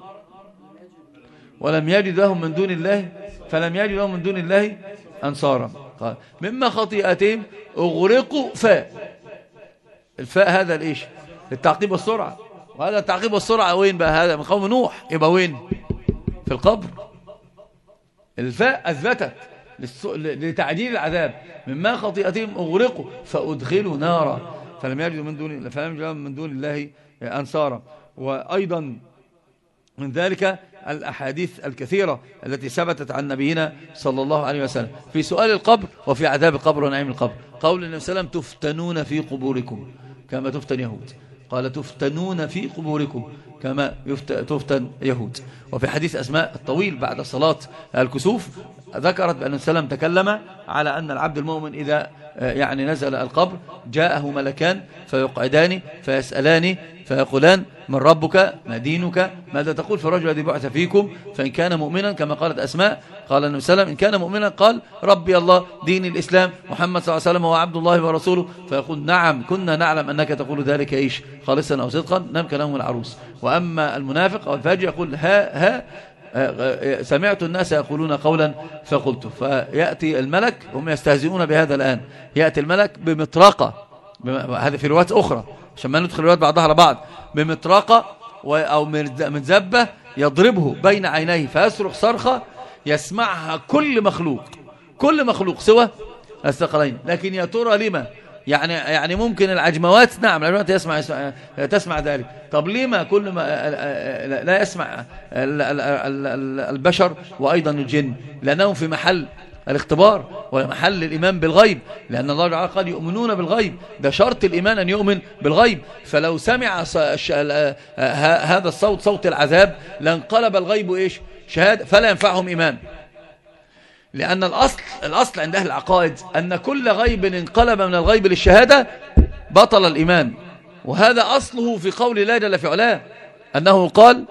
ولم يجد لهم من دون الله فلم يجد لهم من دون الله أنصارا. قال مما خطيئتهم أغرقوا فاء الفاء هذا الإيش للتعقيب والسرعة. وهذا التعقيب والسرعة وين بقى؟ هذا من قوم نوح. يبقى وين؟ في القبر. الفاء أثبتت. لتعديل العذاب. مما خطيئتهم أغرقوا فأدخلوا نارا. فلم يجدوا من دون فلم يجدوا من دون الله أنصارا. وأيضا من ذلك الأحاديث الكثيرة التي ثبتت عن نبينا صلى الله عليه وسلم. في سؤال القبر وفي عذاب القبر ونعيم القبر. قول النبي صلى الله عليه وسلم تفتنون في قبوركم. كما تفتن يهود. قال تفتنون في قبوركم. كما تفتن يهود وفي حديث أسماء الطويل بعد صلاة الكسوف ذكرت بأن السلام تكلم على أن العبد المؤمن إذا يعني نزل القبر جاءه ملكان فيقعدان فيسألان فيقولان من ربك؟ ما دينك؟ ماذا تقول؟ في الرجل الذي بعث فيكم فإن كان مؤمنا كما قالت أسماء قال النبي صلى الله عليه وسلم إن كان مؤمنا قال ربي الله دين الإسلام محمد صلى الله عليه وسلم هو عبد الله ورسوله. فيقول نعم كنا نعلم أنك تقول ذلك إيش؟ خالصا أو صدقا نم كلام العروس. وأما المنافق أو الفاجر يقول ها ها سمعت الناس يقولون قولا فقلت. فيأتي الملك هم يستهزئون بهذا الآن. يأتي الملك بمطرقة هذا في روايات أخرى عشان ما ندخل روايات بعضها على بعض بمطرقة أو من زبة يضربه بين عينيه فيصرخ صرخة يسمعها كل مخلوق. كل مخلوق سوى الثقلين. لكن يا ترى لما؟ يعني يعني ممكن العجموات نعم العجموات يسمع, تسمع ذلك. طب لما كل ما لا يسمع البشر وأيضا الجن؟ لأنهم في محل الاختبار ومحل الإيمان بالغيب لأن الله تعالى قال يؤمنون بالغيب. ده شرط الإيمان أن يؤمن بالغيب. فلو سمع هذا الصوت صوت العذاب لانقلب الغيب إيش؟ شهادة فلا ينفعهم إيمان. لأن الأصل, الأصل عند أهل العقائد أن كل غيب انقلب من الغيب للشهادة بطل الإيمان. وهذا أصله في قول الله جل في علاه أنه قال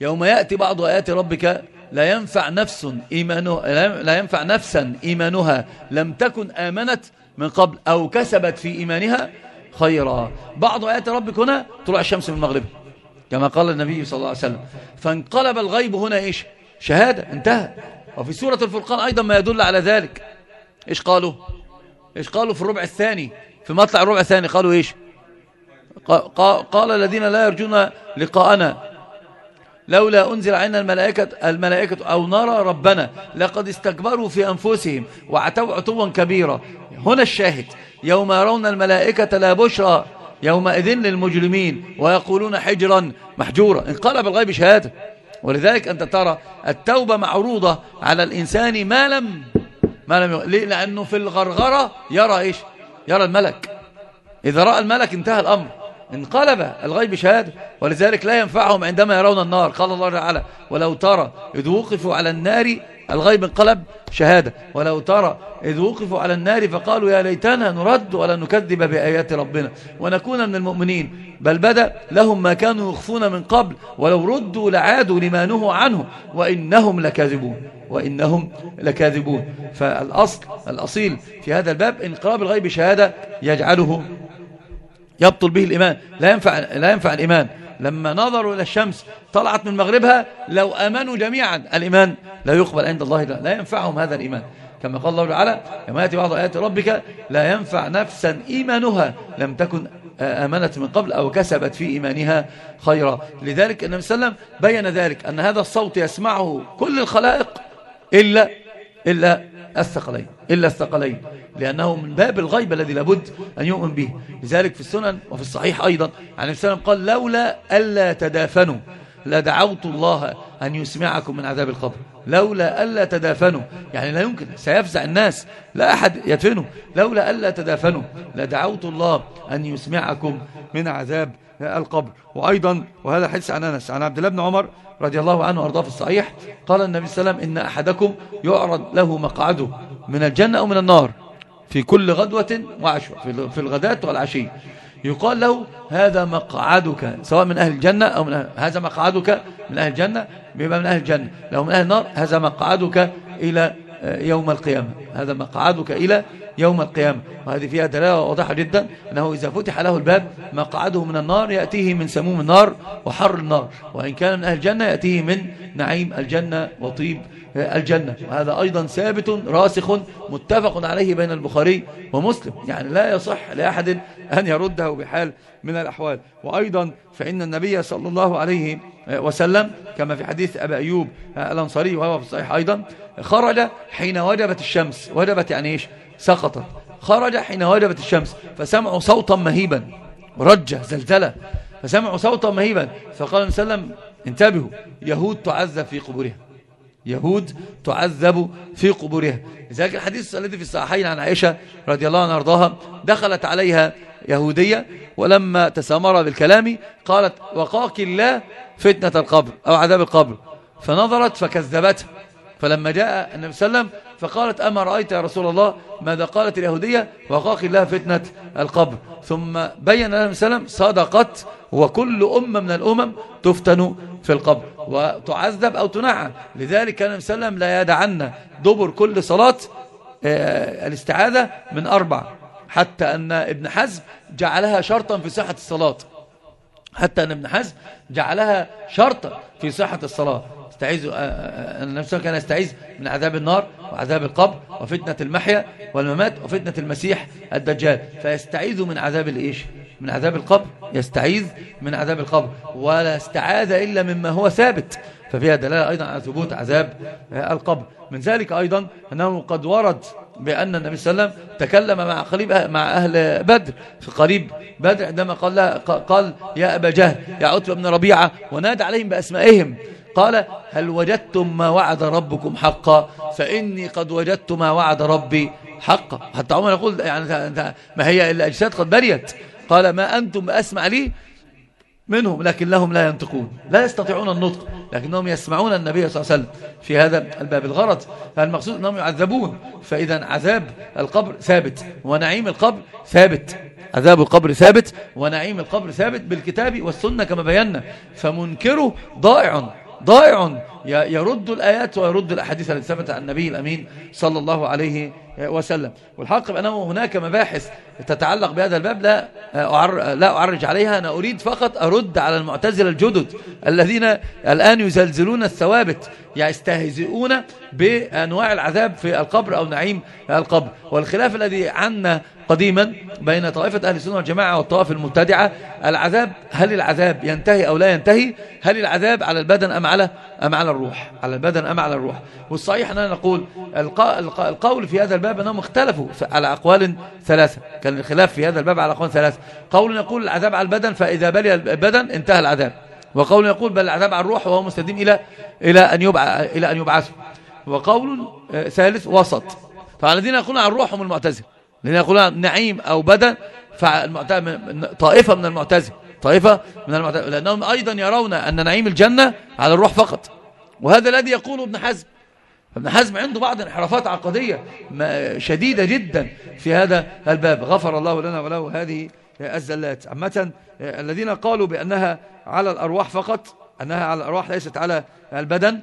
يوم يأتي بعض آيات ربك لا ينفع نفس إيمانها لا ينفع نفسا إيمانها لم تكن آمنت من قبل أو كسبت في إيمانها خيرا. بعض آيات ربك هنا طلع الشمس من المغرب كما قال النبي صلى الله عليه وسلم. فانقلب الغيب هنا إيش؟ شهادة انتهى. وفي سورة الفرقان أيضا ما يدل على ذلك. إيش قالوا؟ إيش قالوا في الربع الثاني؟ في مطلع الربع الثاني قالوا إيش؟ قال الذين لا يرجون لقاءنا لولا أنزل علينا الملائكة, الملائكة أو نرى ربنا لقد استكبروا في أنفسهم وعتوا عتوا كبيرا. هنا الشاهد يوم يرون الملائكة لا بشرى يومئذ للمجرمين ويقولون حجرا محجورا انقلب الغيب شهادة. ولذلك أنت ترى التوبة معروضة على الإنسان ما لم ما لم ليه؟ لأنه في الغرغرة يرى إيش؟ يرى الملك. إذا رأى الملك انتهى الأمر. انقلب الغيب شهادة. ولذلك لا ينفعهم عندما يرون النار. قال الله تعالى ولو ترى إذ وقفوا على النار الغيب انقلب شهادة. ولو ترى إذ وقفوا على النار فقالوا يا ليتنا نرد ولا نكذب بآيات ربنا ونكون من المؤمنين. بل بدأ لهم ما كانوا يخفون من قبل ولو ردوا لعادوا لما نهوا عنه وإنهم لكاذبون. وإنهم لكاذبون. فالأصل الأصيل في هذا الباب انقلاب الغيب شهادة يجعله يبطل به الإيمان. لا ينفع, لا ينفع الإيمان. لما نظروا إلى الشمس طلعت من مغربها لو أمنوا جميعا الإيمان لا يقبل عند الله لا ينفعهم هذا الإيمان. كما قال الله تعالى كما يأتي بعض آيات ربك لا ينفع نفسا إيمانها. لم تكن آمنت من قبل أو كسبت في إيمانها خيرا. لذلك النبي صلى الله عليه وسلم بين ذلك أن هذا الصوت يسمعه كل الخلائق إلا, إلا الثقلين إلا الثقلين لأنه من باب الغيب الذي لابد أن يؤمن به. لذلك في السنن وفي الصحيح أيضا عن السلام قال لولا ألا تدافنوا لدعوت الله أن يسمعكم من عذاب القبر. لولا ألا تدافنوا يعني لا يمكن سيفزع الناس لا أحد يدفنوا لولا ألا تدافنوا لدعوت الله أن يسمعكم من عذاب القبر. وأيضا وهذا حديث عن أنس عن عبد الله بن عمر رضي الله عنه وارضاه في الصحيح. قال النبي صلى الله عليه وسلم إن أحدكم يعرض له مقعده من الجنة أو من النار في كل غدوة وعشوة في الغداة والعشي. يقال له هذا مقعدك سواء من أهل الجنة أو من أهل هذا مقعدك من أهل الجنة بيبقى من أهل الجنة. لو من أهل النار هذا مقعدك إلى يوم القيامة. هذا مقعدك إلى يوم القيامة. وهذه فيها دلالة واضحة جدا أنه إذا فتح له الباب مقعده من النار يأتيه من سموم النار وحر النار. وإن كان من أهل الجنة يأتيه من نعيم الجنة وطيب الجنة. وهذا أيضا ثابت راسخ متفق عليه بين البخاري ومسلم. يعني لا يصح لأحد أن يرده بحال من الأحوال. وأيضا فإن النبي صلى الله عليه وسلم كما في حديث أبا أيوب الأنصاري وهو في الصحيح أيضا خرج حين وجبت الشمس. وجبت يعني إيش؟ سقطت. خرج حين وجبت الشمس فسمعوا صوتا مهيبا. رجة زلزلة. فسمعوا صوتا مهيبا. فقال النبي صلى الله عليه وسلم انتبهوا يهود تعذب في قبورها. يهود تعذب في قبورها. لذلك الحديث الذي في الصحيحين عن عائشة رضي الله عنها وأرضاها دخلت عليها يهودية ولما تسامر بالكلام قالت وقاك الله فتنة القبر أو عذاب القبر. فنظرت فكذبتها فلما جاء النبي صلى الله عليه وسلم فقالت أما رأيت يا رسول الله ماذا قالت اليهودية؟ وقاك الله فتنة القبر. ثم بين النبي صلى الله عليه وسلم صدقت وكل أمة من الأمم تفتن في القبر وتعذب أو تنعى لذلك كان النبي صلى الله عليه وسلم لا يدعنا دبر كل صلاة آه، الاستعاذة من أربع. حتى أن ابن حزم جعلها شرطا في صحة الصلاة. حتى أن ابن حزم جعلها شرطا في صحة الصلاة. استعيذ آه، آه، صلى كان يستعيذ من عذاب النار وعذاب القبر وفتنة المحيا والممات وفتنة المسيح الدجال. فيستعيذ من عذاب الإيش؟ من عذاب القبر. يستعيذ من عذاب القبر. ولا استعاذ إلا مما هو ثابت. ففيها دلالة أيضا على ثبوت عذاب القبر. من ذلك أيضا أنه قد ورد بأن النبي صلى الله عليه وسلم تكلم مع قريب مع أهل بدر. في قريب بدر عندما قال, قال يا أبا جهل يا عتبة بن ربيعة ونادى عليهم بأسمائهم. قال هل وجدتم ما وعد ربكم حقا؟ فإني قد وجدت ما وعد ربي حقا. حتى عمر يقول يعني ما هي إلا أجساد قد بريت. قال ما أنتم أسمع لي منهم لكن لهم لا ينطقون لا يستطيعون النطق. لكنهم يسمعون النبي صلى الله عليه وسلم في هذا الباب الغرض فالمقصود أنهم يعذبون. فإذا عذاب القبر ثابت ونعيم القبر ثابت. عذاب القبر ثابت ونعيم القبر ثابت بالكتاب والسنة كما بينا. فمنكره ضائع ضائع. يرد الآيات ويرد الأحاديث التي ثبت عن النبي الأمين صلى الله عليه وسلم والحق بأنه هناك مباحث تتعلق بهذا الباب لا لا أعرج عليها. أنا أريد فقط أرد على المعتزلة الجدد الذين الآن يزلزلون الثوابت يستهزئون بأنواع العذاب في القبر أو نعيم القبر. والخلاف الذي عنا قديما بين طائفة أهل السنة والجماعة والطوائف المبتدعة العذاب هل العذاب ينتهي أو لا ينتهي؟ هل العذاب على البدن أم على أم على الروح؟ على البدن أم على الروح؟ والصحيح أننا نقول القول في هذا الباب أنهم اختلفوا على أقوال ثلاثة. كان الخلاف في هذا الباب على أقوال ثلاثة. قول يقول العذاب على البدن فإذا بلي البدن انتهى العذاب. وقول يقول بل العذاب على الروح وهو مستديم إلى إلى أن يبع إلى أن يبعثوا وقول ثالث وسط. فالذين يقولون عن الروح هم المعتزلة. الذين يقولون نعيم أو بدن طائفة من المعتزلة. طائفة من المعتزلة لأنهم أيضا يرون أن نعيم الجنة على الروح فقط. وهذا الذي يقوله ابن حزم. ابن حزم عنده بعض انحرافات عقدية شديدة جدا في هذا الباب. غفر الله لنا وله هذه الزلات. عامة الذين قالوا بأنها على الأرواح فقط أنها على الأرواح ليست على البدن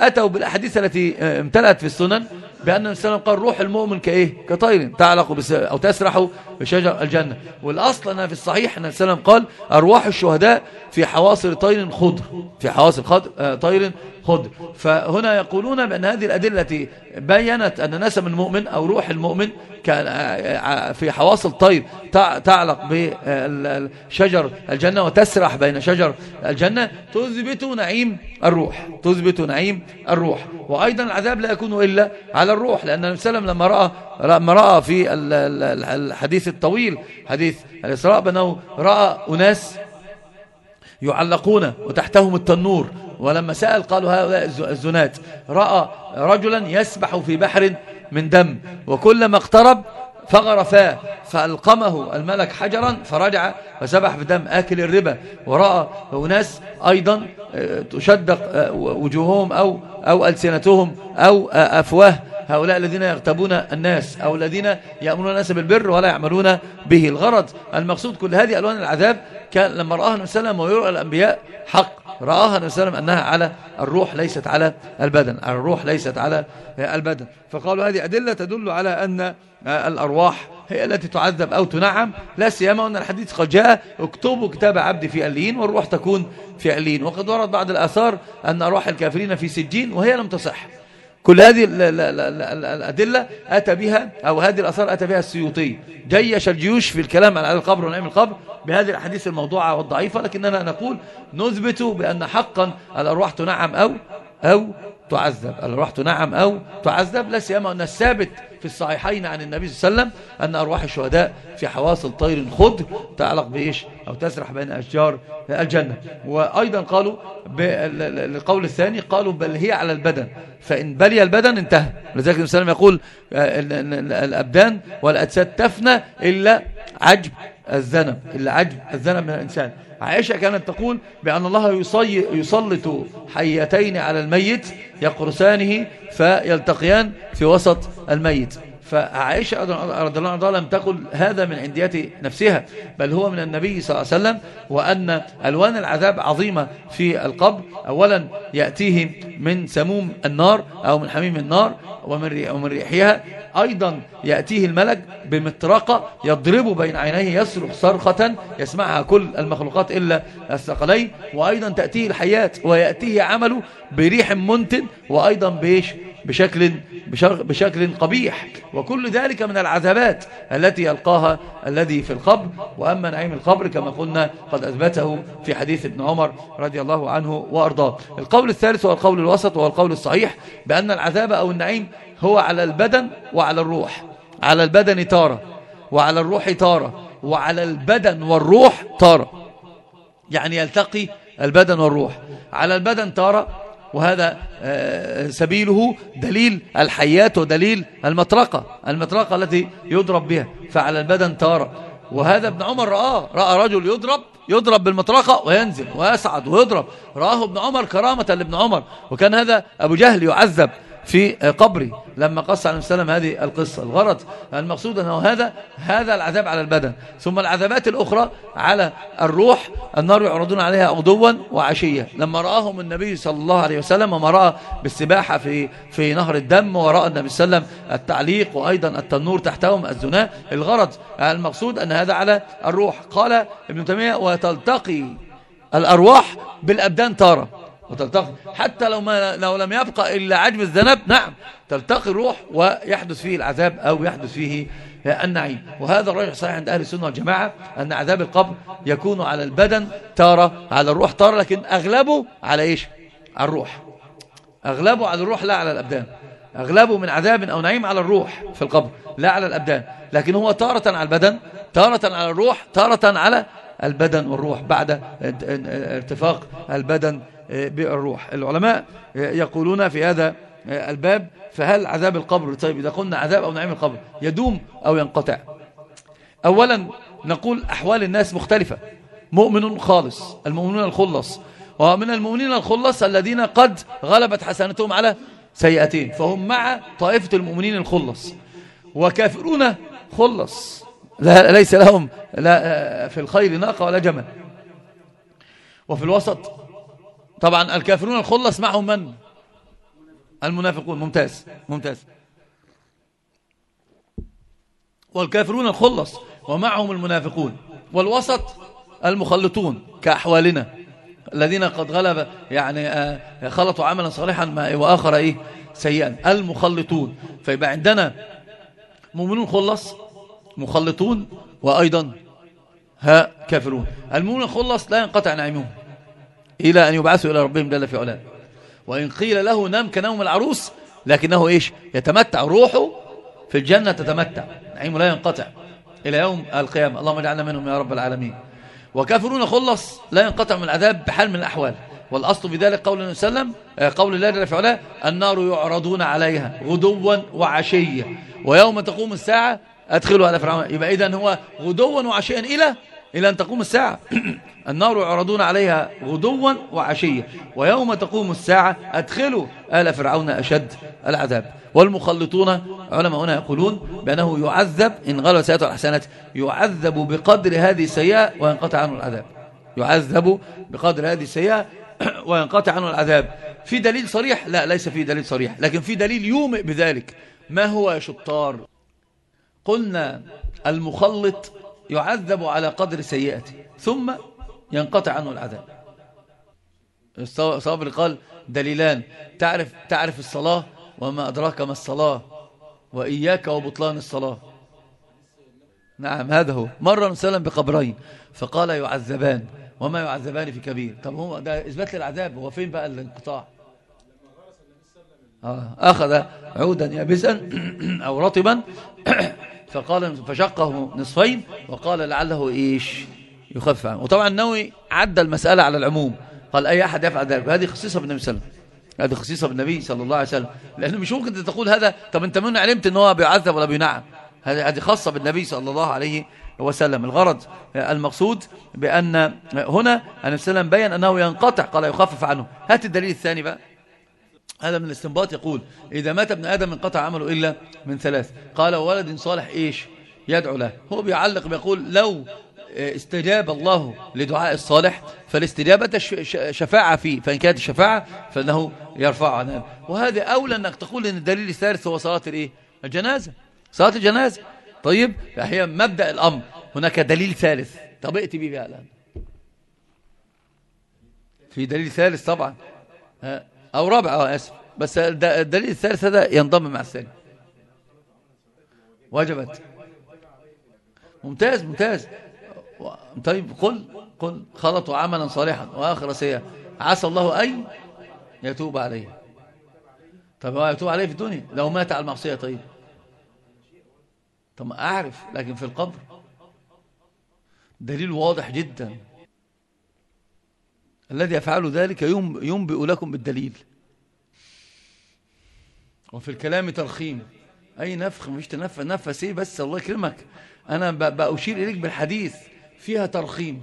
أتوا بالأحاديث التي امتلأت في السنن. بأن النبي صلى قال روح المؤمن كإيه؟ كطير. تعلق أو تسرح بشجر الجنة. والأصل أنها في الصحيح أن النبي صلى الله قال أرواح الشهداء في حواصل طير خضر. في حواصل خضر آه، طير خضر. فهنا يقولون بأن هذه الأدلة التي بينت أن نسم المؤمن أو روح المؤمن كان آه، آه، في حواصل طير تعلق بشجر الجنة وتسرح بين شجر الجنة تثبت نعيم الروح. تثبت نعيم الروح. وأيضا العذاب لا يكون إلا على الروح لأن النبي صلى الله عليه وسلم لما رأى, لما رأى في الحديث الطويل حديث الإسراء بأنه رأى أناس يعلقون وتحتهم التنور ولما سأل قالوا هؤلاء الزنات. رأى رجلا يسبح في بحر من دم وكلما اقترب فغرفاه فألقمه الملك حجرا فرجع فسبح في دم آكل الربا. ورأى أناس أيضا آه، تشدق آه، وجوههم أو, أو ألسنتهم أو آه، أفواه. هؤلاء الذين يغتابون الناس أو الذين يأمرون الناس بالبر ولا يعملون به الغرض. المقصود كل هذه ألوان العذاب كان لما رآها النبي صلى الله عليه وسلم ويرى الأنبياء حق رآها النبي صلى الله عليه وسلم أنها على الروح ليست على البدن الروح ليست على البدن. فقالوا هذه أدلة تدل على أن الأرواح هي التي تعذب أو تنعم لا سيما أن الحديث قد جاء اكتبوا كتاب عبد في ألين والروح تكون في ألين وقد ورد بعض الآثار أن أرواح الكافرين في سجين وهي لم تصح. كل هذه الأدلة أتى بها أو هذه الأثار أتى بها السيوطي. جيش الجيوش في الكلام عن القبر ونعيم القبر بهذه الأحاديث الموضوعة والضعيفة لكننا نقول نثبت بأن حقا الأرواح تنعم أو أو تعذب. الأرواح تنعم أو تعذب؟ لا سيما أن الثابت في الصحيحين عن النبي صلى الله عليه وسلم أن أرواح الشهداء في حواصل طير خضر تعلق بإيش؟ أو تسرح بين أشجار الجنة. وأيضا قالوا بالقول الثاني قالوا بل هي على البدن. فإن بلي البدن انتهى. لذلك النبي صلى الله عليه وسلم يقول آه، الأبدان والأجساد تفنى إلا عجب الذنب. إلا عجب الذنب من الإنسان. عائشة كانت تقول بأن الله يسلط حيتين على الميت يقرسانه فيلتقيان في وسط الميت. فعائشة رضي الله عنها لم تقل هذا من عندية نفسها بل هو من النبي صلى الله عليه وسلم وأن ألوان العذاب عظيمة في القبر. أولا يأتيه من سموم النار أو من حميم النار ومن ريحها. أيضا يأتيه الملك بمطرقة يضرب بين عينيه يصرخ صرخة يسمعها كل المخلوقات إلا الثقلين. وأيضا تأتيه الحياة ويأتيه عمله بريح منتن وأيضا بيش بشكل, بشكل قبيح. وكل ذلك من العذابات التي يلقاها الذي في القبر. وأما نعيم القبر كما قلنا قد أثبته في حديث ابن عمر رضي الله عنه وأرضاه. القول الثالث هو القول الوسط وهو القول الصحيح بأن العذاب أو النعيم هو على البدن وعلى الروح. على البدن تارة وعلى الروح تارة وعلى البدن والروح تارة يعني يلتقي البدن والروح. على البدن تارة وهذا آه، سبيله دليل الحيات ودليل المطرقة المطرقة التي يضرب بها. فعلى البدن تارة. وهذا ابن عمر رآه رأى رجل يضرب يضرب بالمطرقة وينزل ويسعد ويضرب. رآه ابن عمر كرامة لابن عمر. وكان هذا أبو جهل يعذب. في قبري لما قص عليه السلام هذه القصة. الغرض المقصود أنه هذا هذا العذاب على البدن. ثم العذابات الأخرى على الروح النار يعرضون عليها غدوا وعشية. لما رآهم النبي صلى الله عليه وسلم وما رأى بالسباحة في في نهر الدم ورأى النبي صلى الله عليه وسلم التعليق وأيضا التنور تحتهم الزناء الغرض المقصود أن هذا على الروح. قال ابن تيمية وتلتقي الأرواح بالأبدان تارة. وتلتقي. حتى لو, ما لو لم يبقى إلا عجب الذنب نعم تلتقي الروح ويحدث فيه العذاب أو يحدث فيه النعيم. وهذا الرجح صحيح عند أهل السنة والجماعة أن عذاب القبر يكون على البدن تارة على الروح تارة لكن أغلبه على إيش؟ على الروح. أغلبه على الروح لا على الأبدان. أغلبه من عذاب أو نعيم على الروح في القبر لا على الأبدان. لكن هو تارة على البدن تارة على الروح تارة على البدن والروح. بعد ارتفاق البدن بالروح العلماء يقولون في هذا الباب فهل عذاب القبر؟ طيب إذا قلنا عذاب أو نعيم القبر يدوم أو ينقطع. أولا نقول أحوال الناس مختلفة. مؤمن خالص المؤمنون الخلص. ومن المؤمنين الخلص الذين قد غلبت حسنتهم على سيئتين فهم مع طائفة المؤمنين الخلص. وكافرون خلص. لا ليس لهم لا في الخير ناقة ولا جمل. وفي الوسط طبعا الكافرون الخلص معهم من؟ المنافقون. ممتاز. ممتاز. والكافرون الخلص ومعهم المنافقون. والوسط المخلطون كأحوالنا. الذين قد غلب يعني آه، خلطوا عملا صالحا وآخر إيه سيئا. المخلطون. فيبقى عندنا مؤمنون خلص مخلطون وأيضا ها كافرون. المؤمنون خلص لا ينقطع نعيمهم. إلى أن يبعثوا إلى ربهم جل في علاه. وإن قيل له نام كنوم العروس لكنه إيش؟ يتمتع روحه في الجنة تتمتع نعيمه لا ينقطع إلى يوم القيامة. اللهم اجعلنا منهم يا رب العالمين. وكافرون خلص لا ينقطع من العذاب بحال من الأحوال. والأصل في ذلك قول النبي صلى الله عليه وسلم آه، قول الله جل في علاه النار يعرضون عليها غدوا وعشيا ويوم تقوم الساعة أدخلوا على فرعون. يبقى إذن هو غدوا وعشيا إلى إلى أن تقوم الساعة. النار يعرضون عليها غدوا وعشيا ويوم تقوم الساعة أدخلوا آل فرعون أشد العذاب. والمخلطون علماء هنا يقولون بأنه يعذب إن غلب سيئة الحسنات يعذب بقدر هذه السيئة وينقطع عنه العذاب. يعذب بقدر هذه السيئة وينقطع عنه العذاب. في دليل صريح؟ لا ليس في دليل صريح. لكن في دليل يومئ بذلك. ما هو يا شطار؟ قلنا المخلط يعذب على قدر سيئته ثم ينقطع عنه العذاب. الصابر قال دليلان تعرف تعرف الصلاة وما أدراك ما الصلاة وإياك وبطلان الصلاة. نعم هذا هو. مرة نسلم بقبرين فقال يعذبان وما يعذبان في كبير. طب هو ده إثبات للعذاب هو فين بقى الانقطاع؟ آه أخذ عودا يابسا أو رطبا فقال فشقه نصفين وقال لعله إيش يخفف عنه. وطبعا النووي عدى المسألة على العموم. قال أي أحد يفعل ذلك؟ هذه خصيصة بالنبي صلى الله عليه وسلم. هذه خصيصة بالنبي صلى الله عليه وسلم. لأنه مش ممكن تقول هذا طب أنت من علمت أنه بيعذب ولا بينعم؟ هذه خاصة بالنبي صلى الله عليه وسلم. الغرض المقصود بأن هنا النبي صلى الله عليه وسلم بين أنه ينقطع قال يخفف عنه. هات الدليل الثاني بقى. هذا من الاستنباط يقول إذا مات ابن آدم انقطع عمله إلا من ثلاث. قال ولد صالح إيش؟ يدعو له. هو بيعلق بيقول لو استجاب الله لدعاء الصالح فالاستجابة شفاعة فيه فإن كانت الشفاعة فإنه يرفع عنها وهذا أولى أنك تقول أن الدليل الثالث هو صلاة الإيه؟ الجنازة. صلاة الجنازة. طيب هي مبدأ الأمر. هناك دليل ثالث. طب ائتي به الآن في دليل ثالث طبعا. أو رابع أو أسف. بس الدليل الثالث هذا ينضم مع الثاني. وجبت ممتاز ممتاز. طيب قل قل خلطوا عملا صالحا. وآخر سيئا عسى الله أن يتوب عليه. طب هو يتوب عليه في الدنيا؟ لو مات على المعصية طيب. طب أعرف لكن في القبر. دليل واضح جدا. الذي يفعل ذلك ينبئ لكم بالدليل. وفي الكلام ترخيم. أي نفخ؟ مش تنفس نفس إيه بس؟ الله يكرمك. أنا بأشير إليك بالحديث. فيها ترخيم.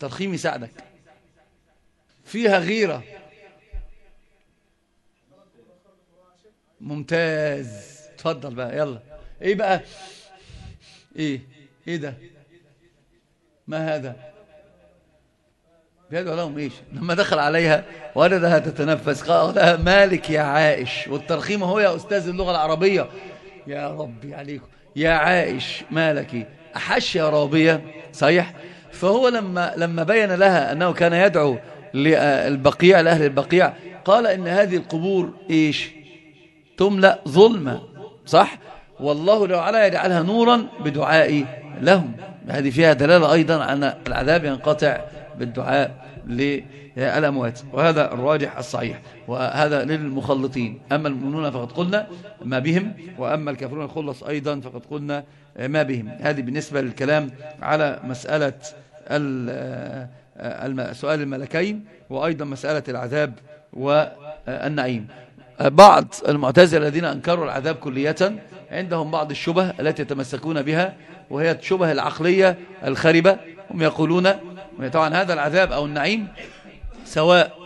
ترخيم يساعدك. فيها غيرة. ممتاز. تفضل بقى. يلا. إيه بقى؟ إيه؟ إيه ده؟ ما هذا؟ بيدعو لهم إيش؟ لما دخل عليها ولدها تتنفس قال لها مالك يا عائش؟ والترخيم هو يا أستاذ اللغة العربية. يا ربي عليكم. يا عائش مالك أحش يا رابية صحيح؟ فهو لما لما بين لها أنه كان يدعو للبقيع لأهل البقيع قال إن هذه القبور إيش؟ تملأ ظلمة صح؟ والله لو على يجعلها نورا بدعائي لهم. هذه فيها دلالة أيضا أن العذاب ينقطع بالدعاء للأموات. وهذا الراجح الصحيح. وهذا للمخلطين. أما المؤمنون فقد قلنا ما بهم. وأما الكافرون الخلص أيضا فقد قلنا ما بهم. هذه بالنسبة للكلام على مسألة سؤال الملكين وأيضا مسألة العذاب والنعيم. بعض المعتزلة الذين أنكروا العذاب كلية عندهم بعض الشبه التي يتمسكون بها وهي الشبه العقلية الخربة هم يقولون طبعا هذا العذاب أو النعيم سواء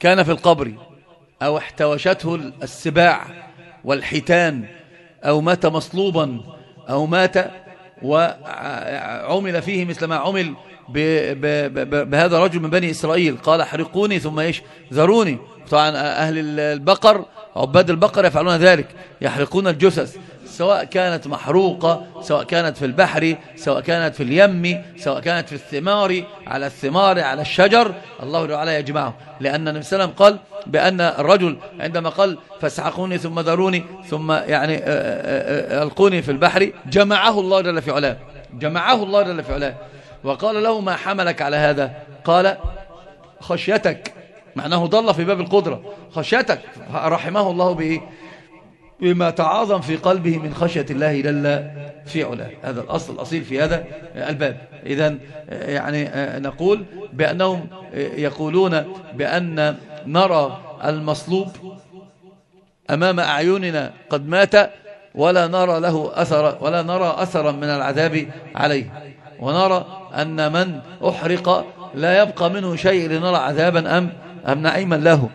كان في القبر أو احتوشته السباع والحيتان أو مات مصلوبا أو مات وعمل فيه مثل ما عمل بهذا الرجل من بني إسرائيل. قال احرقوني ثم إيش؟ ذروني طبعا أهل البقر عباد البقر يفعلون ذلك يحرقون الجثث. سواء كانت محروقة سواء كانت في البحر سواء كانت في اليم سواء كانت في الثمار على الثمار على الشجر الله تعالى يجمعه لأن النبي صلى الله عليه وسلم قال بأن الرجل عندما قال فاسحقوني ثم ذروني ثم يعني آه، آه، آه، ألقوني في البحر جمعه الله جل في علاه. جمعه الله جل في علاه. وقال له ما حملك على هذا؟ قال خشيتك. معناه ضل في باب القدرة. خشيتك. رحمه الله بإيه بما تعاظم في قلبه من خشية الله جل في علاه. هذا الأصل الأصيل في هذا الباب. إذا يعني نقول بأنهم يقولون بأن نرى المصلوب أمام أعيننا قد مات ولا نرى له أثر ولا نرى أثرا من العذاب عليه. ونرى أن من أحرق لا يبقى منه شيء لنرى عذابا أم, أم نعيما له.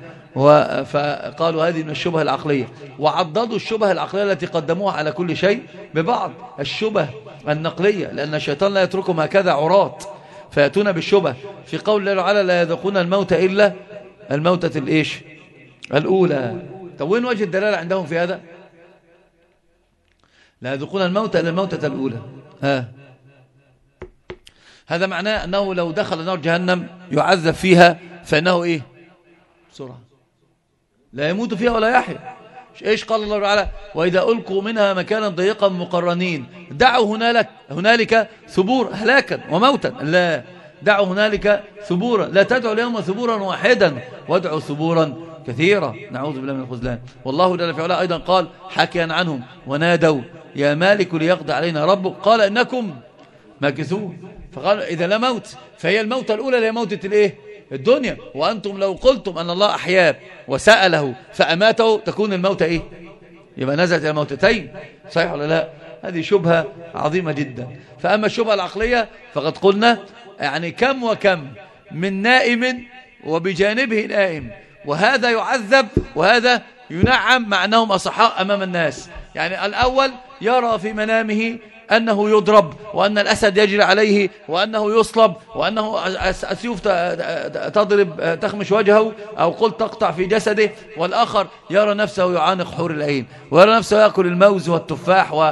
فقالوا هذه من الشبه العقلية. وعضدوا الشبه العقلية التي قدموها على كل شيء ببعض. الشبه النقلية لأن الشيطان لا يتركهم هكذا عراة. فيأتون بالشبه. في قول الله تعالى لا يذقون الموت إلا الموتة الإيش؟ الأولى. طب وين وجه الدلالة عندهم في هذا؟ لا يذقون الموت إلا الموتة الأولى. ها. هذا معناه أنه لو دخل نار جهنم يعذب فيها فإنه إيه؟ بسرعة. لا يموت فيها ولا يحيا. إيش قال الله تعالى؟ وإذا ألقوا منها مكانا ضيقا مقرنين. دعوا هنالك هنالك ثبور هلاكا وموتا. لا. دعوا هنالك ثبورا. لا تدعوا اليوم ثبورا واحدا. وادعوا ثبورا كثيرا. نعوذ بالله من الخذلان والله جل في علاه أيضا قال حكيا عنهم ونادوا. يا مالك ليقضي علينا ربك. قال إنكم ماكثون. فقال إذا لا موت فهي الموتة الأولى اللي هي موتة الإيه؟ الدنيا. وأنتم لو قلتم أن الله أحياه وسأله فأماته تكون الموت إيه؟ يبقى نزلت إلى موتتين صحيح ولا لا؟ هذه شبهة عظيمة جدا. فأما الشبهة العقلية فقد قلنا يعني كم وكم من نائم وبجانبه نائم. وهذا يعذب وهذا ينعم مع أنهم أصحاء أمام الناس. يعني الأول يرى في منامه أنه يضرب وأن الأسد يجري عليه وأنه يصلب وأنه السيوف تضرب تخمش وجهه أو قل تقطع في جسده والآخر يرى نفسه يعانق حور العين ويرى نفسه يأكل الموز والتفاح و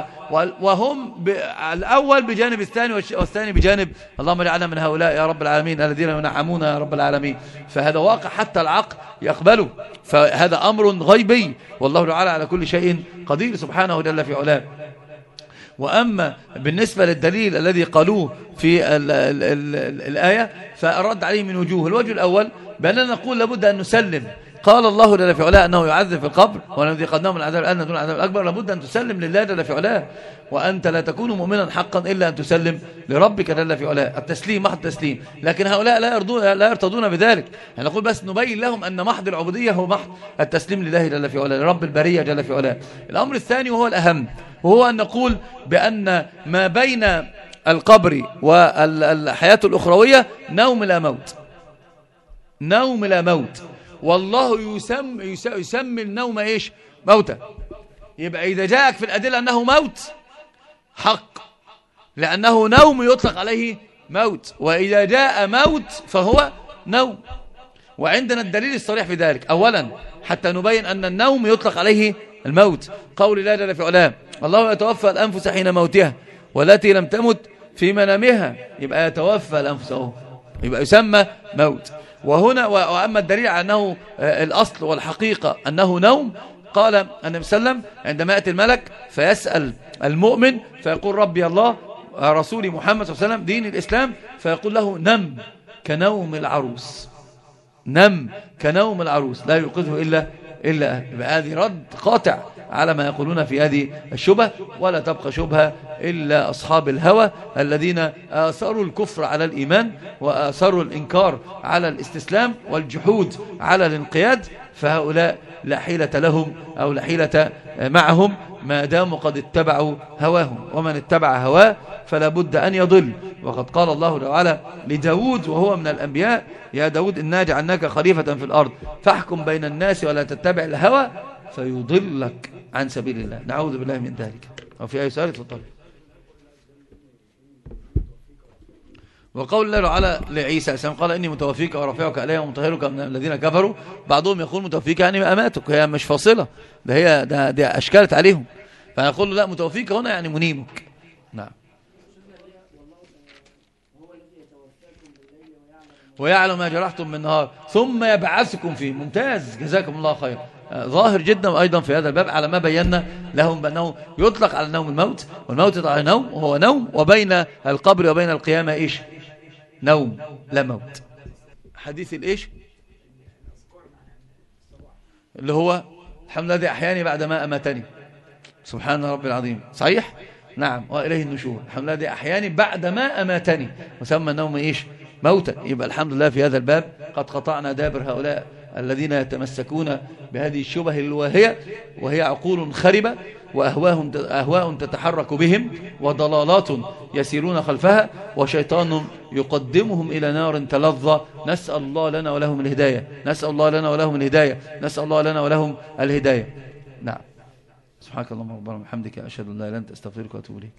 وهم الأول بجانب الثاني والثاني بجانب اللهم اجعلنا من هؤلاء يا رب العالمين الذين ينعمون يا رب العالمين. فهذا واقع حتى العقل يقبله. فهذا أمر غيبي والله تعالى على كل شيء قدير سبحانه جل في علاه. وأما بالنسبة للدليل الذي قالوه في ال ال ال الآية فأرد عليه من وجوه. الوجه الأول بأننا نقول لابد أن نسلم. قال الله جل في علاه أنه يعذب في القبر ونذي قدناه من العذاب الأدنى دون العذاب الأكبر. لابد أن تسلم لله جل في علاه. وأنت لا تكون مؤمنا حقا إلا أن تسلم لربك جل في علاه. التسليم محض التسليم. لكن هؤلاء لا يرضون لا يرتضون بذلك. يعني نقول بس نبين لهم أن محض العبودية هو محض التسليم لله جل في علاه لرب البرية جل في علاه. الأمر الثاني وهو الأهم. وهو أن نقول بأن ما بين القبر والحياة الأخروية نوم لا موت. نوم لا موت. والله يسمي, يسمي النوم إيش؟ موتا يبقى إذا جاءك في الأدلة أنه موت حق. لأنه نوم يطلق عليه موت. وإذا جاء موت فهو نوم. وعندنا الدليل الصريح في ذلك. أولا حتى نبين أن النوم يطلق عليه الموت. قول الله جل في علام. الله يتوفى الأنفس حين موتها والتي لم تمت في منامها. يبقى يتوفى الأنفس يبقى يسمى موت. وهنا وأما الدليل على أنه آه، الأصل والحقيقة أنه نوم قال النبي صلى الله عليه وسلم عندما يأتي الملك فيسأل المؤمن فيقول ربي الله رسولي محمد صلى الله عليه وسلم دين الإسلام. فيقول له نم كنوم العروس. نم كنوم العروس. لا يوقظه إلا إلا هذه رد قاطع على ما يقولون في هذه الشبه ولا تبقى شبهة إلا أصحاب الهوى الذين آثروا الكفر على الإيمان وآثروا الإنكار على الاستسلام والجحود على الانقياد. فهؤلاء لا حيلة لهم أو لا حيلة معهم. ما داموا قد اتبعوا هواهم ومن اتبع هواه فلا بد أن يضل. وقد قال الله تعالى لداود وهو من الأنبياء يا داود إنا جعلناك خليفة في الأرض فاحكم بين الناس ولا تتبع الهوى فيضلك عن سبيل الله. نعوذ بالله من ذلك. وفي أي سؤال تفضل. وقول الله تعالى لعيسى السلام قال إني متوفيك ورافعك إليه ومطهرك من الذين كفروا. بعضهم يقول متوفيك يعني أماتك هي مش فاصلة ده هي ده, ده أشكالت عليهم. فيقول له لا متوفيك هنا يعني منيمك نعم. ويعلم ما جرحتم من نهار ثم يبعثكم فيه. ممتاز جزاكم الله خير. ظاهر جدا أيضا في هذا الباب على ما بينا لهم بأنه يطلق على نوم الموت والموت على نوم وهو نوم وبين القبر وبين القيامة إيش؟ نوم لا موت. حديث الإيش؟ اللي هو الحمد لله أحياني بعد ما أماتني. سبحان رب العظيم. صحيح؟ نعم. وإليه النشور. الحمد لله أحياني بعد ما أماتني. وسمى النوم إيش؟ موتا. يبقى الحمد لله في هذا الباب قد قطعنا دابر هؤلاء الذين يتمسكون بهذه الشبه الواهية وهي عقول خربة. وأهواهم أهواء تتحرك بهم وضلالات يسيرون خلفها وشيطان يقدمهم إلى نار تلظى. نسأل الله لنا ولهم الهداية. نسأل الله لنا ولهم الهداية. نسأل الله لنا ولهم الهداية. نعم. سبحانك اللهم ربنا وبحمدك. أشهد أن لا إله إلا أنت. أستغفرك وأتوب إليك.